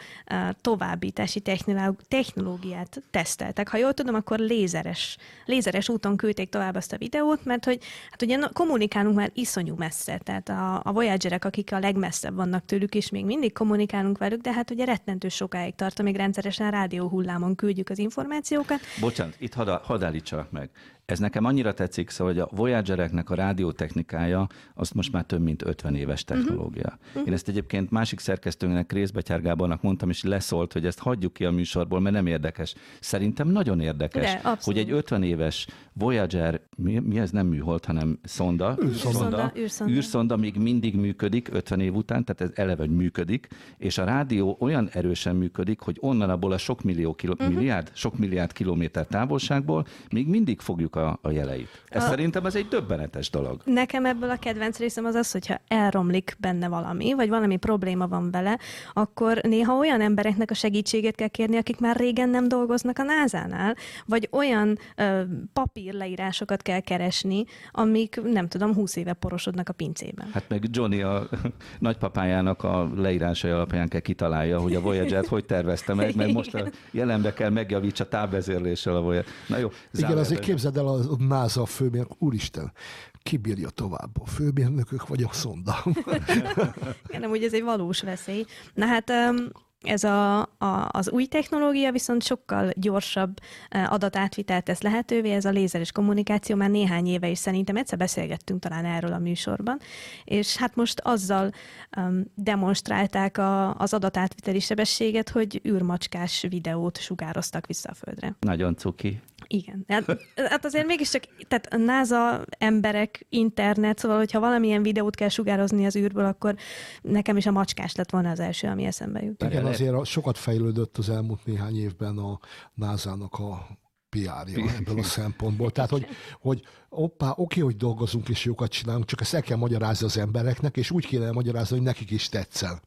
továbbítási technoló- technológiát teszteltek. Ha jól tudom, akkor lézeres, lézeres úton küldték tovább azt a videót, mert hogy hát ugye kommunikálunk már iszonyú messze, tehát a, a Voyagerek, akik a legmesszebb vannak tőlük, és még mindig kommunikálunk velük, de hát ugye rettentő sokáig tart, amíg rendszeresen rádióhullámon küldjük az információkat. Bocsánat, itt hadd, hadd állítsalak meg. Ez nekem annyira tetszik, szóval, hogy a Voyagereknek a rádiótechnikája, az most már több mint 50 éves technológia. Uh-huh. Én ezt egyébként másik szerkesztőnek, Részbetyár Gábornak mondtam, és leszólt, hogy ezt hagyjuk ki a műsorból, mert nem érdekes. Szerintem nagyon érdekes, De, abszolút. hogy egy 50 éves Voyager, mi, mi ez nem műhold, hanem szonda, Űrszonda, űrszonda. űrszonda még mindig működik 50 év után, tehát ez eleve működik, és a rádió olyan erősen működik, hogy onnan abból a sok millió kilo, Mhm. uh-huh. milliárd, sok milliárd kilométer távolságból még mindig fogjuk a, a jeleit. Ez A- szerintem ez egy döbbenetes dolog. Nekem ebből a kedvenc részem az az, hogyha elromlik benne valami, vagy valami probléma van vele, akkor néha olyan embereknek a segítségét kell kérni, akik már régen nem dolgoznak a názánál, vagy olyan ö, papírleírásokat kell keresni, amik nem tudom, húsz éve porosodnak a pincében. Hát meg Johnny a nagypapájának a leírásai alapján kell kitalálja, hogy a Voyager-t hogy tervezte meg, mert most a jelenbe kell megjavítsa távvezérléssel a Voyager. Na jó, Igen, azért képzeld el a NASA a főmérnök, úristen, ki bírja tovább, a főmérnökök vagy a szonda? Igen, amúgy ez egy valós veszély. Na hát ez a, a, az új technológia viszont sokkal gyorsabb adatátvitelt tesz lehetővé, ez a lézeres kommunikáció már néhány éve, és szerintem egyszer beszélgettünk talán erről a műsorban, és hát most azzal um, demonstrálták a, az adatátviteli sebességet, hogy űrmacskás videót sugároztak vissza a Földre. Nagyon cuki. Igen. Hát, hát azért mégiscsak, tehát a NASA emberek, internet, szóval, hogyha valamilyen videót kell sugározni az űrből, akkor nekem is a macskás lett volna az első, ami eszembe jut. Igen, azért sokat fejlődött az elmúlt néhány évben a NASA-nak a PR-ja ebből a szempontból. Tehát, hogy, hogy oppá, oké, hogy dolgozunk és jókat csinálunk, csak ezt el kell magyarázni az embereknek, és úgy kéne magyarázni, hogy nekik is tetszen.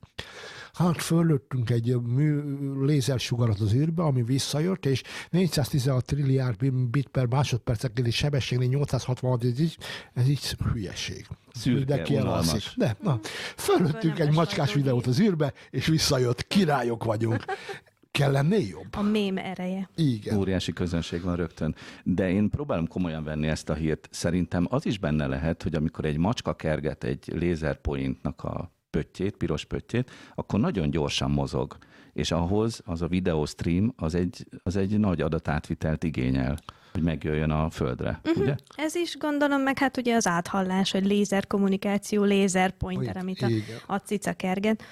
Hát fölöttünk egy mű, lézersugarat az űrbe, ami visszajött, és 416 trilliárd bit per másodpercenkénti sebességnél 866, ez így, ez így hülyeség. Szürke, Mindenki elalszik. De, na, fölöttünk egy macskás videót az űrbe, és visszajött. Királyok vagyunk. Kell lennél jobb? A mém ereje. Igen. Óriási közönség van rögtön. De én próbálom komolyan venni ezt a hírt. Szerintem az is benne lehet, hogy amikor egy macska kerget egy lézerpointnak a pöttyét, piros pöttyét, akkor nagyon gyorsan mozog. És ahhoz az a videostream az egy, az egy nagy adatátvitelt igényel, hogy megjöjjön a földre, uh-huh. ugye? Ez is gondolom, meg hát ugye az áthallás, hogy lézer kommunikáció, lézer pointer, amit a, Igen. a cica kerget.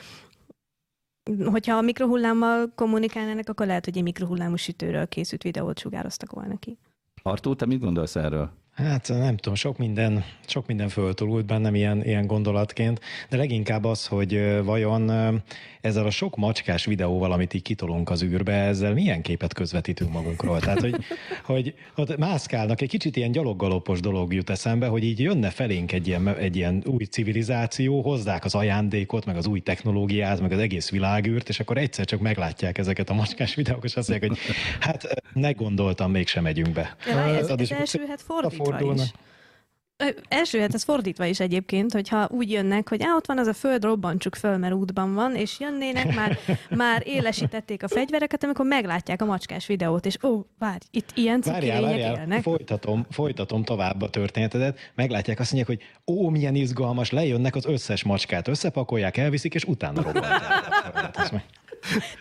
Hogyha a mikrohullámmal kommunikálnának, akkor lehet, hogy egy mikrohullámú sütőről készült videót sugároztak volna ki. Artúr, te mit gondolsz erről? Hát nem tudom, sok minden, sok minden föltolult bennem ilyen, ilyen gondolatként, de leginkább az, hogy vajon ezzel a sok macskás videóval, amit így kitolunk az űrbe, ezzel milyen képet közvetítünk magunkról? Tehát, hogy, hogy ott mászkálnak, egy kicsit ilyen gyaloggalopos dolog jut eszembe, hogy így jönne felénk egy ilyen, egy ilyen új civilizáció, hozzák az ajándékot, meg az új technológiát, meg az egész világűrt, és akkor egyszer csak meglátják ezeket a macskás videók, és azt mondják, hogy hát ne gondoltam, mégsem megyünk be. Ja, ez, ez elsülhet fordítva is. Első, hát ez fordítva is egyébként, hogyha úgy jönnek, hogy á, ott van az a föld, robbantsuk föl, mert útban van, és jönnének, már, már élesítették a fegyvereket, amikor meglátják a macskás videót, és ó, várj, itt ilyen várjál, várjál, élnek. Folytatom, folytatom tovább a történetedet, meglátják, azt mondják, hogy ó, milyen izgalmas, lejönnek az összes macskát, összepakolják, elviszik, és utána robbantják.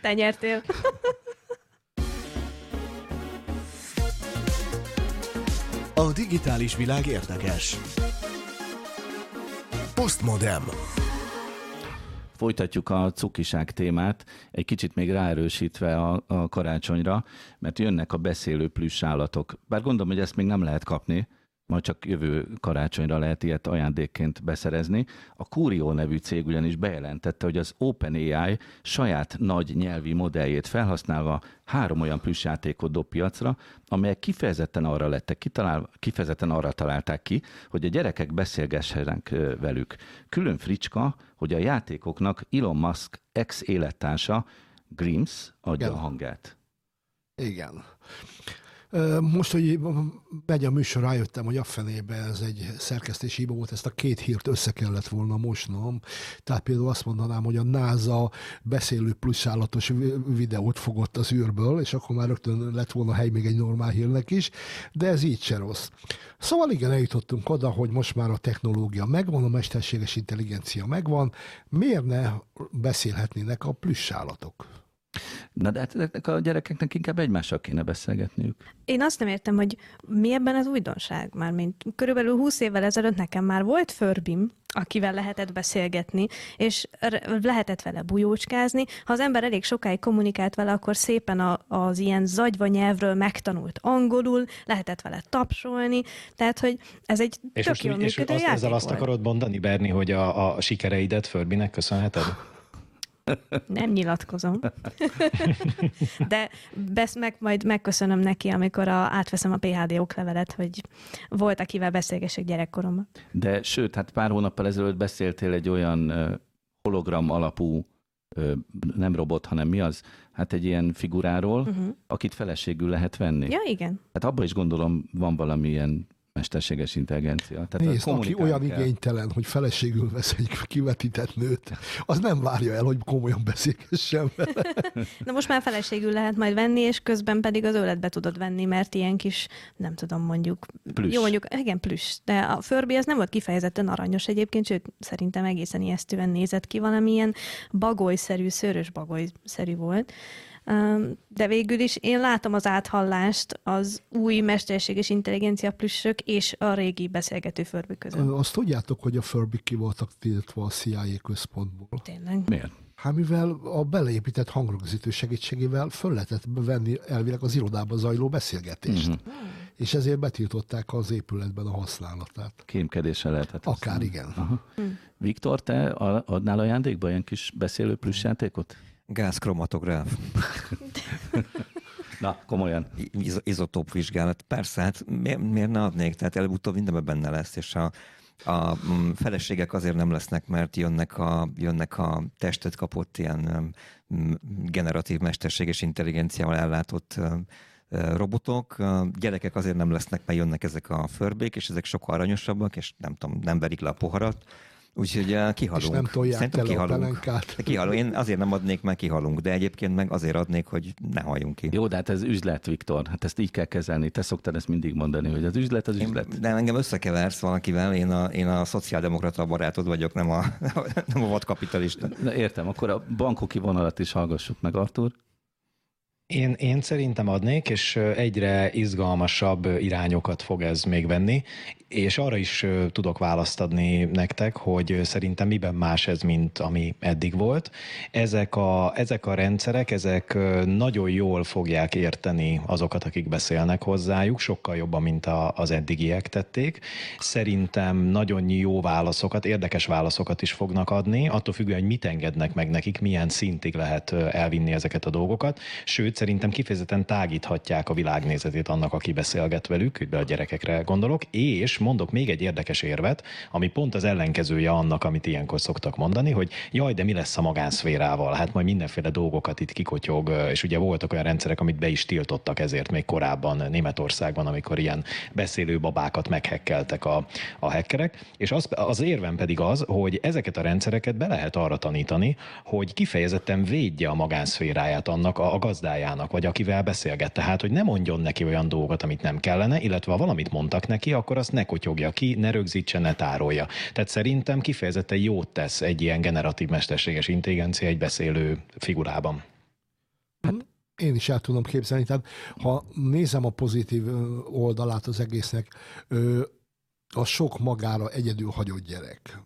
Te nyertél. A digitális világ érdekes. Postmodem. Folytatjuk a cukiság témát, egy kicsit még ráerősítve a, a karácsonyra, mert jönnek a beszélő plüss állatok. Bár gondolom, hogy ezt még nem lehet kapni, majd csak jövő karácsonyra lehet ilyet ajándékként beszerezni. A Curio nevű cég ugyanis bejelentette, hogy az OpenAI saját nagy nyelvi modelljét felhasználva három olyan játékot dob piacra, amelyek kifejezetten arra lettek kitalálva, kifejezetten arra találták ki, hogy a gyerekek beszélgessenek velük. Külön fricska, hogy a játékoknak Elon Musk ex-élettársa Grims adja Igen. a hangját. Igen. Most, hogy megy a műsor, rájöttem, hogy a fenébe ez egy szerkesztési hiba volt, ezt a két hírt össze kellett volna mosnom. Tehát például azt mondanám, hogy a NASA beszélő plusszállatos videót fogott az űrből, és akkor már rögtön lett volna hely még egy normál hírnek is, de ez így se rossz. Szóval igen, eljutottunk oda, hogy most már a technológia megvan, a mesterséges intelligencia megvan, miért ne beszélhetnének a plussállatok? Na de hát a gyerekeknek inkább egymással kéne beszélgetniük. Én azt nem értem, hogy mi ebben az újdonság már, mint körülbelül 20 évvel ezelőtt nekem már volt förbim, akivel lehetett beszélgetni, és lehetett vele bujócskázni. Ha az ember elég sokáig kommunikált vele, akkor szépen a, az ilyen zagyva nyelvről megtanult angolul, lehetett vele tapsolni, tehát, hogy ez egy és tök jól működő és ezzel azt akarod mondani, Berni, hogy a, a sikereidet Förbinek köszönheted? Nem nyilatkozom. De besz, meg, majd megköszönöm neki, amikor a, átveszem a PHD oklevelet, hogy volt, akivel beszélgessek gyerekkoromban. De sőt, hát pár hónappal ezelőtt beszéltél egy olyan hologram alapú, nem robot, hanem mi az? Hát egy ilyen figuráról, uh-huh. akit feleségül lehet venni. Ja, igen. Hát abban is gondolom van valamilyen mesterséges intelligencia. Tehát Nézd, aki olyan kell. igénytelen, hogy feleségül vesz egy kivetített nőt, az nem várja el, hogy komolyan beszélgessen vele. Na most már feleségül lehet majd venni, és közben pedig az öletbe tudod venni, mert ilyen kis, nem tudom, mondjuk... Plüss. Jó, mondjuk, igen, plusz. De a Furby az nem volt kifejezetten aranyos egyébként, sőt, szerintem egészen ijesztően nézett ki, valamilyen bagolyszerű, szörös bagolyszerű volt. De végül is én látom az áthallást az új mesterséges intelligencia plüssök és a régi beszélgető Furby között. Azt tudjátok, hogy a Furby ki voltak tiltva a CIA központból? Tényleg? Miért? Hát mivel a beleépített hangrögzítő segítségével föl lehetett venni elvileg az irodába zajló beszélgetést. Uh-huh. És ezért betiltották az épületben a használatát. Kémkedéssel lehetett. Akár használni. igen. Aha. Uh-huh. Viktor, te adnál ajándékba ilyen kis beszélő plusz játékot? Gázkromatográf. Na, komolyan. Iz- izotóp vizsgálat. Persze, hát miért, miért ne adnék? Tehát előbb-utóbb mindenben benne lesz, és a, a mm, feleségek azért nem lesznek, mert jönnek a, jönnek a testet kapott ilyen mm, generatív mesterséges intelligenciával ellátott robotok. Gyerekek azért nem lesznek, mert jönnek ezek a förbék, és ezek sokkal aranyosabbak, és nem tudom, nem verik le a poharat Úgyhogy uh, kihalunk. És nem tolják Szerintem kihalunk. a Kihalunk. Én azért nem adnék, mert kihalunk, de egyébként meg azért adnék, hogy ne halljunk ki. Jó, de hát ez üzlet, Viktor. Hát ezt így kell kezelni. Te szoktad ezt mindig mondani, hogy az üzlet az üzlet. Én, de engem összekeversz valakivel, én a, én a szociáldemokrata barátod vagyok, nem a, nem a vadkapitalista. Na, értem, akkor a bankoki vonalat is hallgassuk meg, Artur. Én, én szerintem adnék, és egyre izgalmasabb irányokat fog ez még venni és arra is tudok választ adni nektek, hogy szerintem miben más ez, mint ami eddig volt. Ezek a, ezek a rendszerek, ezek nagyon jól fogják érteni azokat, akik beszélnek hozzájuk, sokkal jobban, mint a, az eddigiek tették. Szerintem nagyon jó válaszokat, érdekes válaszokat is fognak adni, attól függően, hogy mit engednek meg nekik, milyen szintig lehet elvinni ezeket a dolgokat. Sőt, szerintem kifejezetten tágíthatják a világnézetét annak, aki beszélget velük, a gyerekekre gondolok, és mondok még egy érdekes érvet, ami pont az ellenkezője annak, amit ilyenkor szoktak mondani, hogy jaj, de mi lesz a magánszférával? Hát majd mindenféle dolgokat itt kikotyog, és ugye voltak olyan rendszerek, amit be is tiltottak ezért még korábban Németországban, amikor ilyen beszélő babákat meghekkeltek a, a hackerek, és az, az érvem pedig az, hogy ezeket a rendszereket be lehet arra tanítani, hogy kifejezetten védje a magánszféráját annak a, a gazdájának, vagy akivel beszélget. Tehát, hogy ne mondjon neki olyan dolgokat, amit nem kellene, illetve ha valamit mondtak neki, akkor azt ne kotyogja ki, ne rögzítse, ne tárolja. Tehát szerintem kifejezetten jót tesz egy ilyen generatív mesterséges intelligencia egy beszélő figurában. Hát én is el tudom képzelni. Tehát ha nézem a pozitív oldalát az egésznek, a sok magára egyedül hagyott gyerek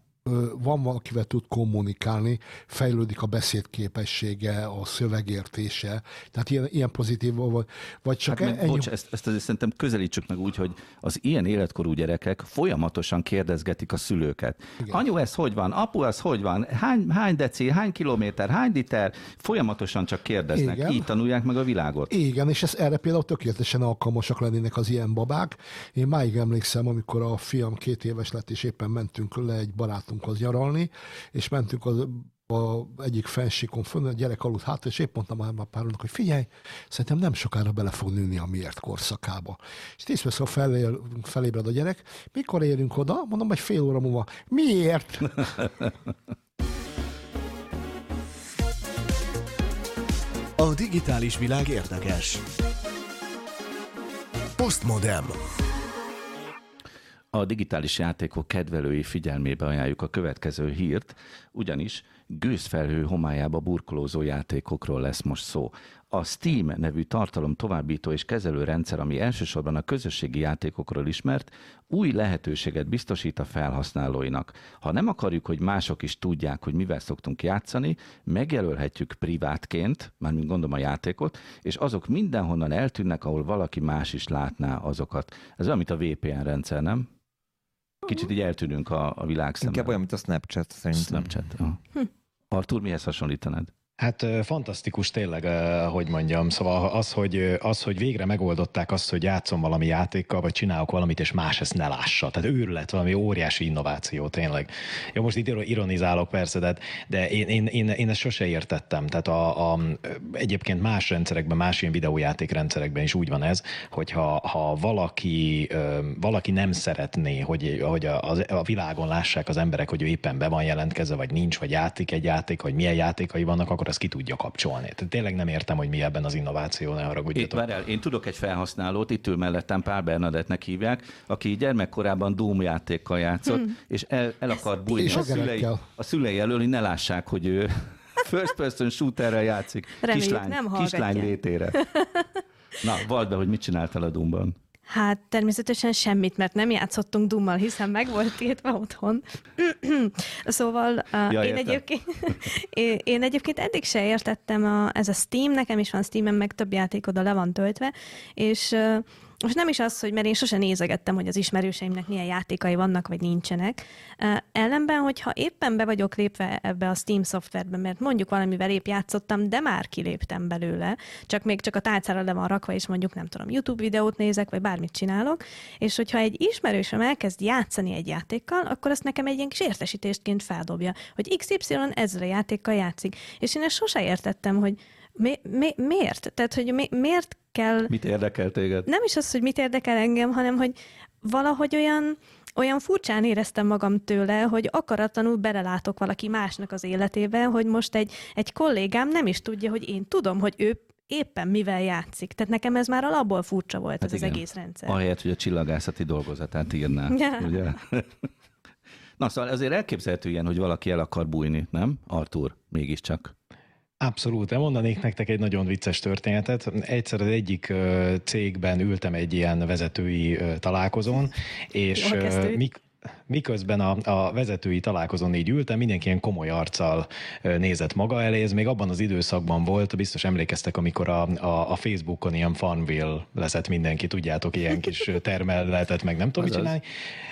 van valakivel tud kommunikálni, fejlődik a beszédképessége, a szövegértése, tehát ilyen, ilyen pozitív vagy, vagy csak hát, ennyi... Bocs, ezt, ezt azért szerintem közelítsük meg úgy, hogy az ilyen életkorú gyerekek folyamatosan kérdezgetik a szülőket. Igen. Anyu, ez hogy van? Apu, ez hogy van? Hány, hány deci, hány kilométer, hány liter? Folyamatosan csak kérdeznek. Igen. Így tanulják meg a világot. Igen, és ez erre például tökéletesen alkalmasak lennének az ilyen babák. Én máig emlékszem, amikor a fiam két éves lett, és éppen mentünk le egy barát barátunkhoz nyaralni, és mentünk az a egyik fensíkon fönn, a gyerek aludt hát, és épp mondtam már a párnak, hogy figyelj, szerintem nem sokára bele fog nőni a miért korszakába. És tíz perc fel, felébred a gyerek, mikor érünk oda? Mondom, hogy fél óra múlva. Miért? A digitális világ érdekes. Postmodem. A digitális játékok kedvelői figyelmébe ajánljuk a következő hírt, ugyanis gőzfelhő homályába burkolózó játékokról lesz most szó. A Steam nevű tartalom továbbító és kezelő rendszer, ami elsősorban a közösségi játékokról ismert, új lehetőséget biztosít a felhasználóinak. Ha nem akarjuk, hogy mások is tudják, hogy mivel szoktunk játszani, megjelölhetjük privátként, mármint gondolom a játékot, és azok mindenhonnan eltűnnek, ahol valaki más is látná azokat. Ez olyan, mint a VPN rendszer, nem? Kicsit így eltűnünk a, a világ szemben. Inkább olyan, mint a Snapchat szerintem. Snapchat. Hm. Artur, mihez hasonlítanád? Hát fantasztikus tényleg, hogy mondjam. Szóval az hogy, az, hogy végre megoldották azt, hogy játszom valami játékkal, vagy csinálok valamit, és más ezt ne lássa. Tehát őrület, valami óriási innováció tényleg. Jó, most itt ironizálok persze, de, de én, én, én, én ezt sose értettem. Tehát a, a, egyébként más rendszerekben, más ilyen videójáték rendszerekben is úgy van ez, hogyha ha valaki, valaki nem szeretné, hogy, hogy a, a világon lássák az emberek, hogy ő éppen be van jelentkezve, vagy nincs, vagy játék egy játék, vagy milyen játékai vannak, akkor azt ki tudja kapcsolni. Tehát tényleg nem értem, hogy mi ebben az innováció, ne haragudjatok. El, én tudok egy felhasználót, itt ül mellettem, Pál Bernadettnek hívják, aki gyermekkorában Doom játékkal játszott, hmm. és el, el akar bújni a szülei, a szülei elől, hogy ne lássák, hogy ő first person shooterrel játszik. Reméljük, kislány, nem kislány létére. Na, vald be, hogy mit csináltál a Doomban. Hát természetesen semmit, mert nem játszottunk dummal, hiszen meg volt tiltva otthon. szóval ja, én, egyébként, én, én egyébként eddig se értettem, a, ez a Steam, nekem is van Steam-en, meg több játék oda le van töltve, és most nem is az, hogy mert én sosem nézegettem, hogy az ismerőseimnek milyen játékai vannak, vagy nincsenek. Ellenben, hogyha éppen be vagyok lépve ebbe a Steam szoftverbe, mert mondjuk valamivel épp játszottam, de már kiléptem belőle, csak még csak a tálcára le van rakva, és mondjuk nem tudom, YouTube videót nézek, vagy bármit csinálok, és hogyha egy ismerősöm elkezd játszani egy játékkal, akkor azt nekem egy ilyen kis értesítésként feldobja, hogy XY ezre játékkal játszik. És én ezt sose értettem, hogy mi, mi, miért? Tehát, hogy mi, miért kell... Mit érdekel téged? Nem is az, hogy mit érdekel engem, hanem, hogy valahogy olyan, olyan furcsán éreztem magam tőle, hogy akaratlanul belelátok valaki másnak az életébe, hogy most egy, egy kollégám nem is tudja, hogy én tudom, hogy ő éppen mivel játszik. Tehát nekem ez már alapból furcsa volt hát ez igen. az egész rendszer. Ahelyett, hogy a csillagászati dolgozatát írná. Ja. Ugye? Na szóval azért elképzelhető ilyen, hogy valaki el akar bújni, nem? Artur, mégiscsak. Abszolút. Mondanék nektek egy nagyon vicces történetet. Egyszer az egyik cégben ültem egy ilyen vezetői találkozón, és mik, miközben a, a vezetői találkozón így ültem, mindenki ilyen komoly arccal nézett maga elé, ez még abban az időszakban volt, biztos emlékeztek, amikor a, a, a Facebookon ilyen Funville leszett mindenki, tudjátok, ilyen kis termel lehetett, meg nem tudom mit csinálni.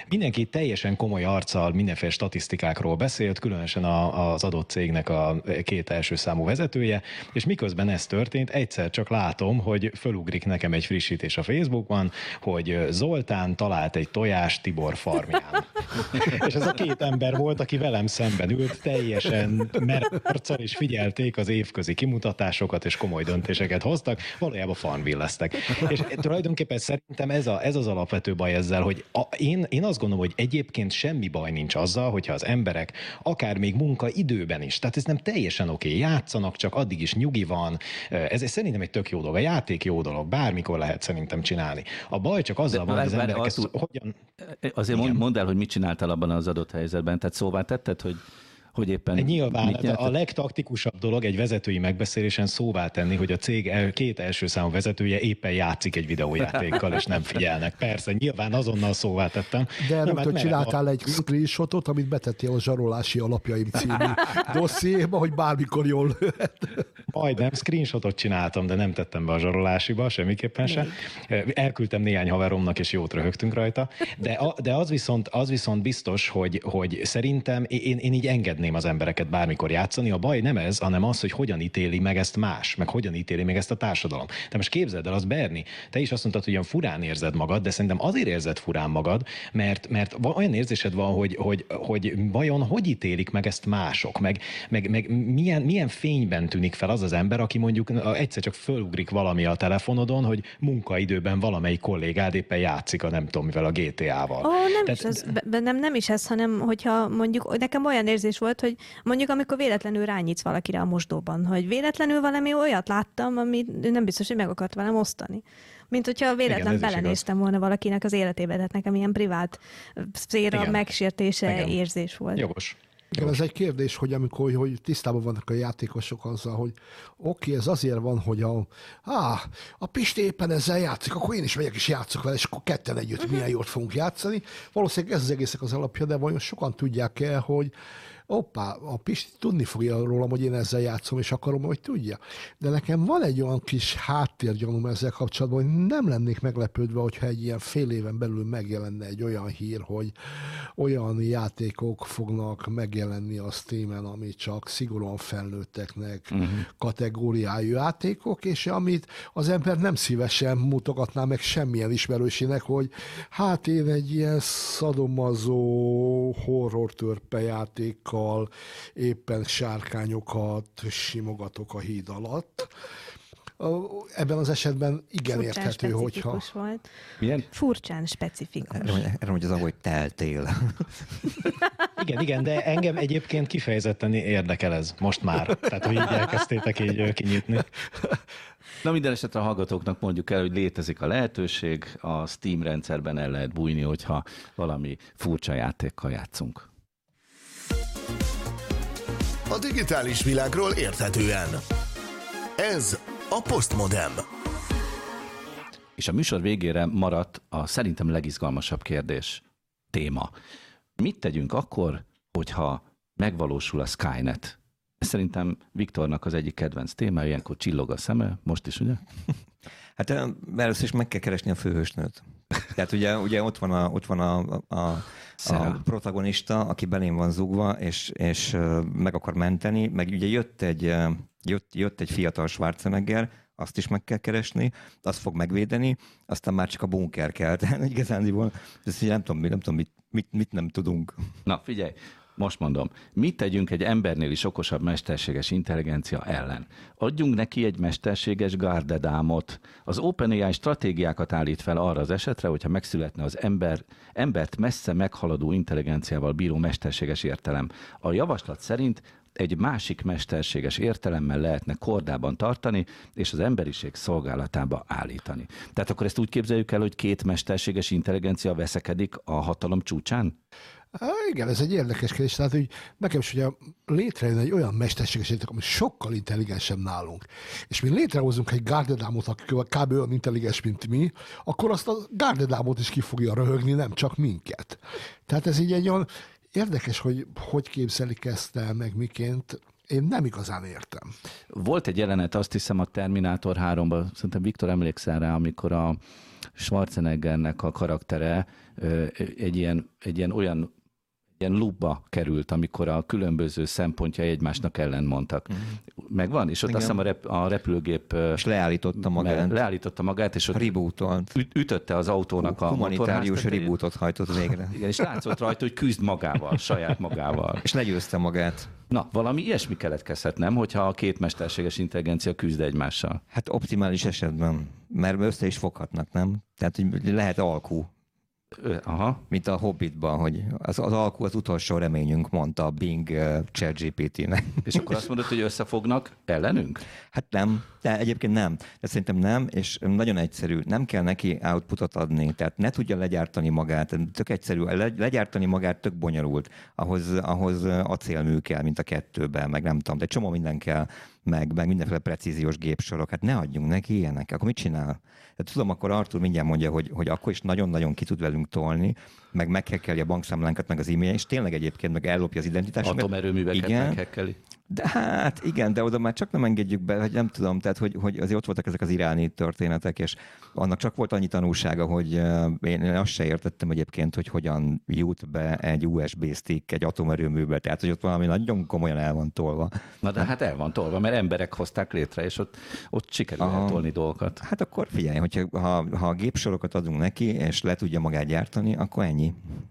Mindenki teljesen komoly arccal mindenféle statisztikákról beszélt, különösen a, az adott cégnek a két első számú vezetője, és miközben ez történt, egyszer csak látom, hogy fölugrik nekem egy frissítés a Facebookon, hogy Zoltán talált egy tojást Tibor farmján. és ez a két ember volt, aki velem szemben ült, teljesen mercarccal, és figyelték az évközi kimutatásokat, és komoly döntéseket hoztak, valójában fanvilleztek. És tulajdonképpen szerintem ez, a, ez az alapvető baj ezzel, hogy a, én, én azt gondolom, hogy egyébként semmi baj nincs azzal, hogyha az emberek akár még munkaidőben is, tehát ez nem teljesen oké, okay, játszanak, csak addig is nyugi van, ez, ez szerintem egy tök jó dolog, a játék jó dolog, bármikor lehet szerintem csinálni. A baj csak azzal De, van, hogy az emberek ezt hogyan... Azért mond, mondd el, hogy mit csináltál abban az adott helyzetben, tehát szóvá tetted, hogy hogy éppen Nyilván a legtaktikusabb dolog egy vezetői megbeszélésen szóvá tenni, hogy a cég el, két első számú vezetője éppen játszik egy videójátékkal, és nem figyelnek. Persze, nyilván azonnal szóvá tettem. De rögtön csináltál a... egy screenshotot, amit betettél a zsarolási alapjaim című dossziéba, hogy bármikor jól lehet. Majdnem, screenshotot csináltam, de nem tettem be a zsarolásiba, semmiképpen sem. Elküldtem néhány haveromnak, és jót röhögtünk rajta. De, a, de az, viszont, az viszont biztos, hogy, hogy szerintem én, én így engedném engedném az embereket bármikor játszani. A baj nem ez, hanem az, hogy hogyan ítéli meg ezt más, meg hogyan ítéli meg ezt a társadalom. Te most képzeld el, az Berni, te is azt mondtad, hogy olyan furán érzed magad, de szerintem azért érzed furán magad, mert, mert olyan érzésed van, hogy, hogy, hogy vajon hogy ítélik meg ezt mások, meg, meg, meg milyen, milyen fényben tűnik fel az az ember, aki mondjuk egyszer csak fölugrik valami a telefonodon, hogy munkaidőben valamelyik kollégád éppen játszik a nem tudom mivel a GTA-val. Ó, nem, Tehát, is ez, nem, nem is ez, hanem hogyha mondjuk nekem olyan érzés volt, volt, hogy mondjuk amikor véletlenül rányítsz valakire a mosdóban, hogy véletlenül valami olyat láttam, amit nem biztos, hogy meg akart velem osztani. Mint hogyha véletlen Igen, belenéztem volna valakinek az életébe, tehát nekem ilyen privát szféra megsértése Igen. érzés volt. Jogos. Igen, ez egy kérdés, hogy amikor hogy tisztában vannak a játékosok azzal, hogy oké, okay, ez azért van, hogy a, á, a Pisti éppen ezzel játszik, akkor én is megyek és játszok vele, és akkor ketten együtt milyen jót fogunk játszani. Valószínűleg ez az egészek az alapja, de vajon sokan tudják el, hogy hoppá, a Pisti tudni fogja rólam, hogy én ezzel játszom, és akarom, hogy tudja. De nekem van egy olyan kis háttérgyanúm ezzel kapcsolatban, hogy nem lennék meglepődve, hogyha egy ilyen fél éven belül megjelenne egy olyan hír, hogy olyan játékok fognak megjelenni a Steam-en, ami csak szigorúan felnőtteknek uh-huh. kategóriájú játékok, és amit az ember nem szívesen mutogatná meg semmilyen ismerősének, hogy hát én egy ilyen szadomazó horror törpe játékkal másokkal éppen sárkányokat simogatok a híd alatt. Ebben az esetben igen Furcsán érthető, hogyha... Volt. Milyen? Furcsán specifikus. Erre hogy az ahogy teltél. igen, igen, de engem egyébként kifejezetten érdekel ez most már. Tehát, hogy így elkezdtétek így kinyitni. Na minden esetre a hallgatóknak mondjuk el, hogy létezik a lehetőség, a Steam rendszerben el lehet bújni, hogyha valami furcsa játékkal játszunk. A digitális világról érthetően. Ez a Postmodem. És a műsor végére maradt a szerintem legizgalmasabb kérdés, téma. Mit tegyünk akkor, hogyha megvalósul a Skynet? Szerintem Viktornak az egyik kedvenc témája, ilyenkor csillog a szeme, most is, ugye? Hát először is meg kell keresni a főhősnőt. Tehát ugye, ugye ott van a, ott van a, a, a protagonista, aki belém van zugva, és, és meg akar menteni, meg ugye jött egy, jött, jött egy fiatal Schwarzenegger, azt is meg kell keresni, azt fog megvédeni, aztán már csak a bunker kell. Tehát igazándiból, ezt nem tudom, nem tudom mit, mit, mit nem tudunk. Na figyelj, most mondom, mit tegyünk egy embernél is okosabb mesterséges intelligencia ellen? Adjunk neki egy mesterséges gárdedámot. Az OpenAI stratégiákat állít fel arra az esetre, hogyha megszületne az ember, embert messze meghaladó intelligenciával bíró mesterséges értelem. A javaslat szerint egy másik mesterséges értelemmel lehetne kordában tartani, és az emberiség szolgálatába állítani. Tehát akkor ezt úgy képzeljük el, hogy két mesterséges intelligencia veszekedik a hatalom csúcsán? Há, igen, ez egy érdekes kérdés. Tehát, hogy nekem is ugye létrejön egy olyan mesterséges érték, ami sokkal intelligensebb nálunk. És mi létrehozunk egy gárdedámot, aki kb. olyan intelligens, mint mi, akkor azt a gárdedámot is ki fogja röhögni, nem csak minket. Tehát ez így egy olyan érdekes, hogy hogy képzelik ezt el, meg miként. Én nem igazán értem. Volt egy jelenet, azt hiszem a Terminátor 3-ban, szerintem Viktor emlékszel rá, amikor a Schwarzeneggernek a karaktere egy ilyen, egy ilyen olyan ilyen lubba került, amikor a különböző szempontja egymásnak ellen mondtak. Mm. Megvan? És ott Igen. azt hiszem a, rep, a repülőgép... És leállította magát. Leállította magát, és ott Rebootolt. ütötte az autónak a Humanitárius rebootot hajtott végre. Igen, és látszott rajta, hogy küzd magával, saját magával. És legyőzte magát. Na, valami ilyesmi keletkezhet, nem? Hogyha a két mesterséges intelligencia küzd egymással. Hát optimális esetben, mert össze is foghatnak, nem? Tehát, hogy lehet alkú Aha. Mint a Hobbitban, hogy az, az alkú az utolsó reményünk, mondta a Bing uh, ChatGPT-nek. És akkor azt mondod, hogy összefognak ellenünk? Hát nem, de egyébként nem. De szerintem nem, és nagyon egyszerű. Nem kell neki outputot adni, tehát ne tudja legyártani magát. Tök egyszerű. Le, legyártani magát tök bonyolult. Ahhoz, ahhoz acélmű kell, mint a kettőben, meg nem tudom, de csomó minden kell meg, meg mindenféle precíziós gépsorok. Hát ne adjunk neki ilyenek. Akkor mit csinál? Tehát tudom, akkor Artur mindjárt mondja, hogy, hogy akkor is nagyon-nagyon ki tud velünk tolni, meg meghekkeli a bankszámlánkat, meg az e-mail, és tényleg egyébként meg ellopja az identitást. Atomerőműveket igen, meghekkeli. De hát igen, de oda már csak nem engedjük be, hogy nem tudom, tehát hogy, hogy azért ott voltak ezek az iráni történetek, és annak csak volt annyi tanulsága, hogy én azt se értettem egyébként, hogy hogyan jut be egy USB stick egy atomerőműbe, tehát hogy ott valami nagyon komolyan el van tolva. Na de hát el van tolva, mert emberek hozták létre, és ott, ott sikerül Aha. eltolni dolgokat. Hát akkor figyelj, hogyha ha, ha a gépsorokat adunk neki, és le tudja magát gyártani, akkor ennyi.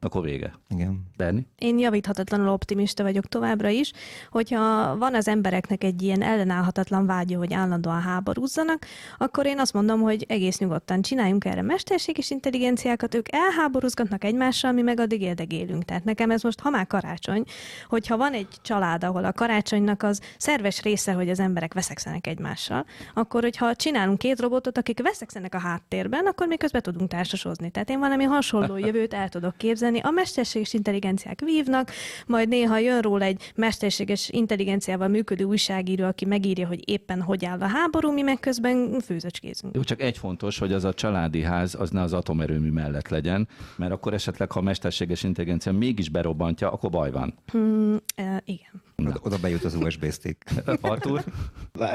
Akkor vége. Igen. Berni? Én javíthatatlanul optimista vagyok továbbra is, hogyha van az embereknek egy ilyen ellenállhatatlan vágya, hogy állandóan háborúzzanak, akkor én azt mondom, hogy egész nyugodtan csináljunk erre mesterséges intelligenciákat, ők elháborúzgatnak egymással, mi meg addig érdegélünk. Tehát nekem ez most, ha már karácsony, hogyha van egy család, ahol a karácsonynak az szerves része, hogy az emberek veszekszenek egymással, akkor hogyha csinálunk két robotot, akik veszekszenek a háttérben, akkor még közben tudunk társasozni. Tehát én valami hasonló jövőt el tudok képzelni. A mesterséges intelligenciák vívnak, majd néha jön róla egy mesterséges intelligenciával működő újságíró, aki megírja, hogy éppen hogy áll a háború, mi meg közben főzöcskézünk. Jó, csak egy fontos, hogy az a családi ház az ne az atomerőmű mellett legyen, mert akkor esetleg, ha a mesterséges intelligencia mégis berobbantja, akkor baj van. Hmm, e, igen. Na. Oda bejut az USB stick. Artur?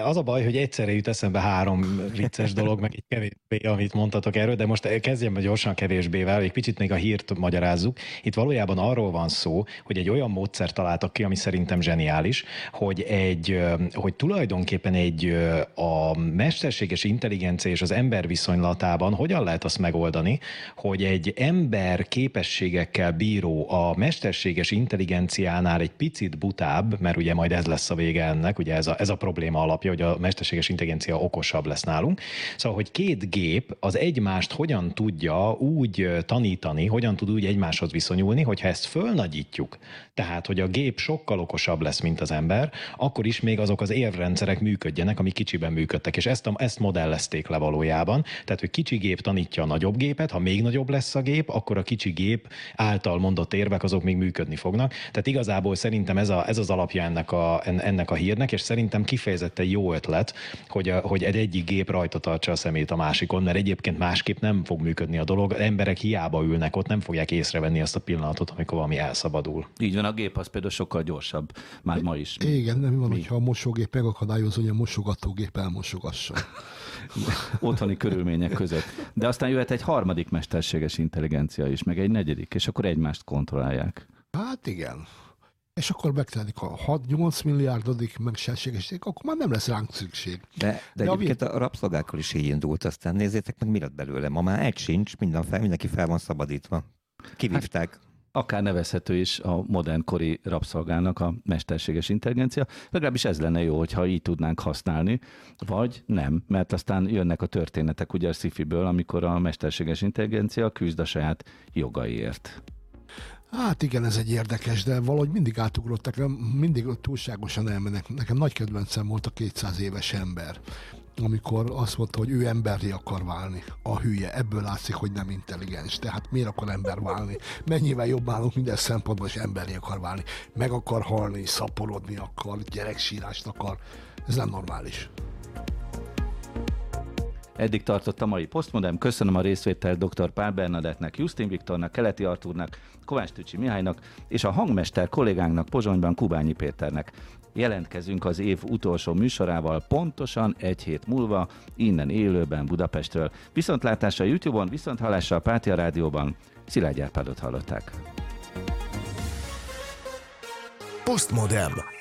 Az a baj, hogy egyszerre jut eszembe három vicces dolog, meg egy kevésbé, amit mondtatok erről, de most kezdjem gyorsan kevésbével, egy picit még a hírt magyarázzuk. Itt valójában arról van szó, hogy egy olyan módszer találtak ki, ami szerintem zseniális, hogy, egy, hogy tulajdonképpen egy a mesterséges intelligencia és az ember viszonylatában hogyan lehet azt megoldani, hogy egy ember képességekkel bíró a mesterséges intelligenciánál egy picit butább, mert ugye majd ez lesz a vége ennek, ugye ez a, ez a probléma alapja, hogy a mesterséges intelligencia okosabb lesz nálunk. Szóval, hogy két gép az egymást hogyan tudja úgy tanítani, hogyan tud úgy egymáshoz viszonyulni, hogyha ezt fölnagyítjuk, tehát, hogy a gép sokkal okosabb lesz, mint az ember, akkor is még azok az érvrendszerek működjenek, amik kicsiben működtek. És ezt, a, ezt modellezték le valójában. Tehát, hogy kicsi gép tanítja a nagyobb gépet, ha még nagyobb lesz a gép, akkor a kicsi gép által mondott érvek azok még működni fognak. Tehát igazából szerintem ez, a, ez az alapja ennek a, ennek a hírnek, és szerintem kifejezetten jó ötlet, hogy, a, hogy egy egyik gép rajta tartsa a szemét a másikon, mert egyébként másképp nem fog működni a dolog. Emberek hiába ülnek ott, nem fogják észrevenni azt a pillanatot, amikor valami elszabadul. Így van, a gép az például sokkal gyorsabb, már ma is. Igen, nem van, Mi? hogyha a mosógép megakadályozza, hogy a mosogatógép elmosogassa. Otthoni körülmények között. De aztán jöhet egy harmadik mesterséges intelligencia is, meg egy negyedik, és akkor egymást kontrollálják. Hát igen. És akkor megtelik a 6-8 milliárdodik mesterséges, akkor már nem lesz ránk szükség. De, de, de egyébként a rabszolgákkal is így indult, aztán nézzétek meg, mi lett belőle. Ma már egy sincs, minden fel, mindenki fel van szabadítva. Kivívták. Hát, akár nevezhető is a modernkori rabszolgának a mesterséges intelligencia. Legalábbis ez lenne jó, hogyha így tudnánk használni, vagy nem, mert aztán jönnek a történetek ugye a Sci-Fi-ből, amikor a mesterséges intelligencia küzd a saját jogaiért. Hát igen, ez egy érdekes, de valahogy mindig átugrottak, mindig túlságosan elmennek. Nekem nagy kedvencem volt a 200 éves ember. Amikor azt mondta, hogy ő emberi akar válni. A hülye. Ebből látszik, hogy nem intelligens. Tehát miért akar ember válni? Mennyivel jobb állunk minden szempontból, és emberi akar válni. Meg akar halni, szaporodni akar, gyereksírást akar. Ez nem normális. Eddig tartott a mai Postmodem. Köszönöm a részvételt dr. Pál Bernadettnek, Justin Viktornak, Keleti Artúrnak, Kovács Tücsi Mihálynak és a hangmester kollégánknak Pozsonyban Kubányi Péternek. Jelentkezünk az év utolsó műsorával pontosan egy hét múlva, innen élőben Budapestről. Viszontlátásra YouTube-on, viszont hallásra a Pátia Rádióban. Szilágy Árpádot hallották. Postmodem.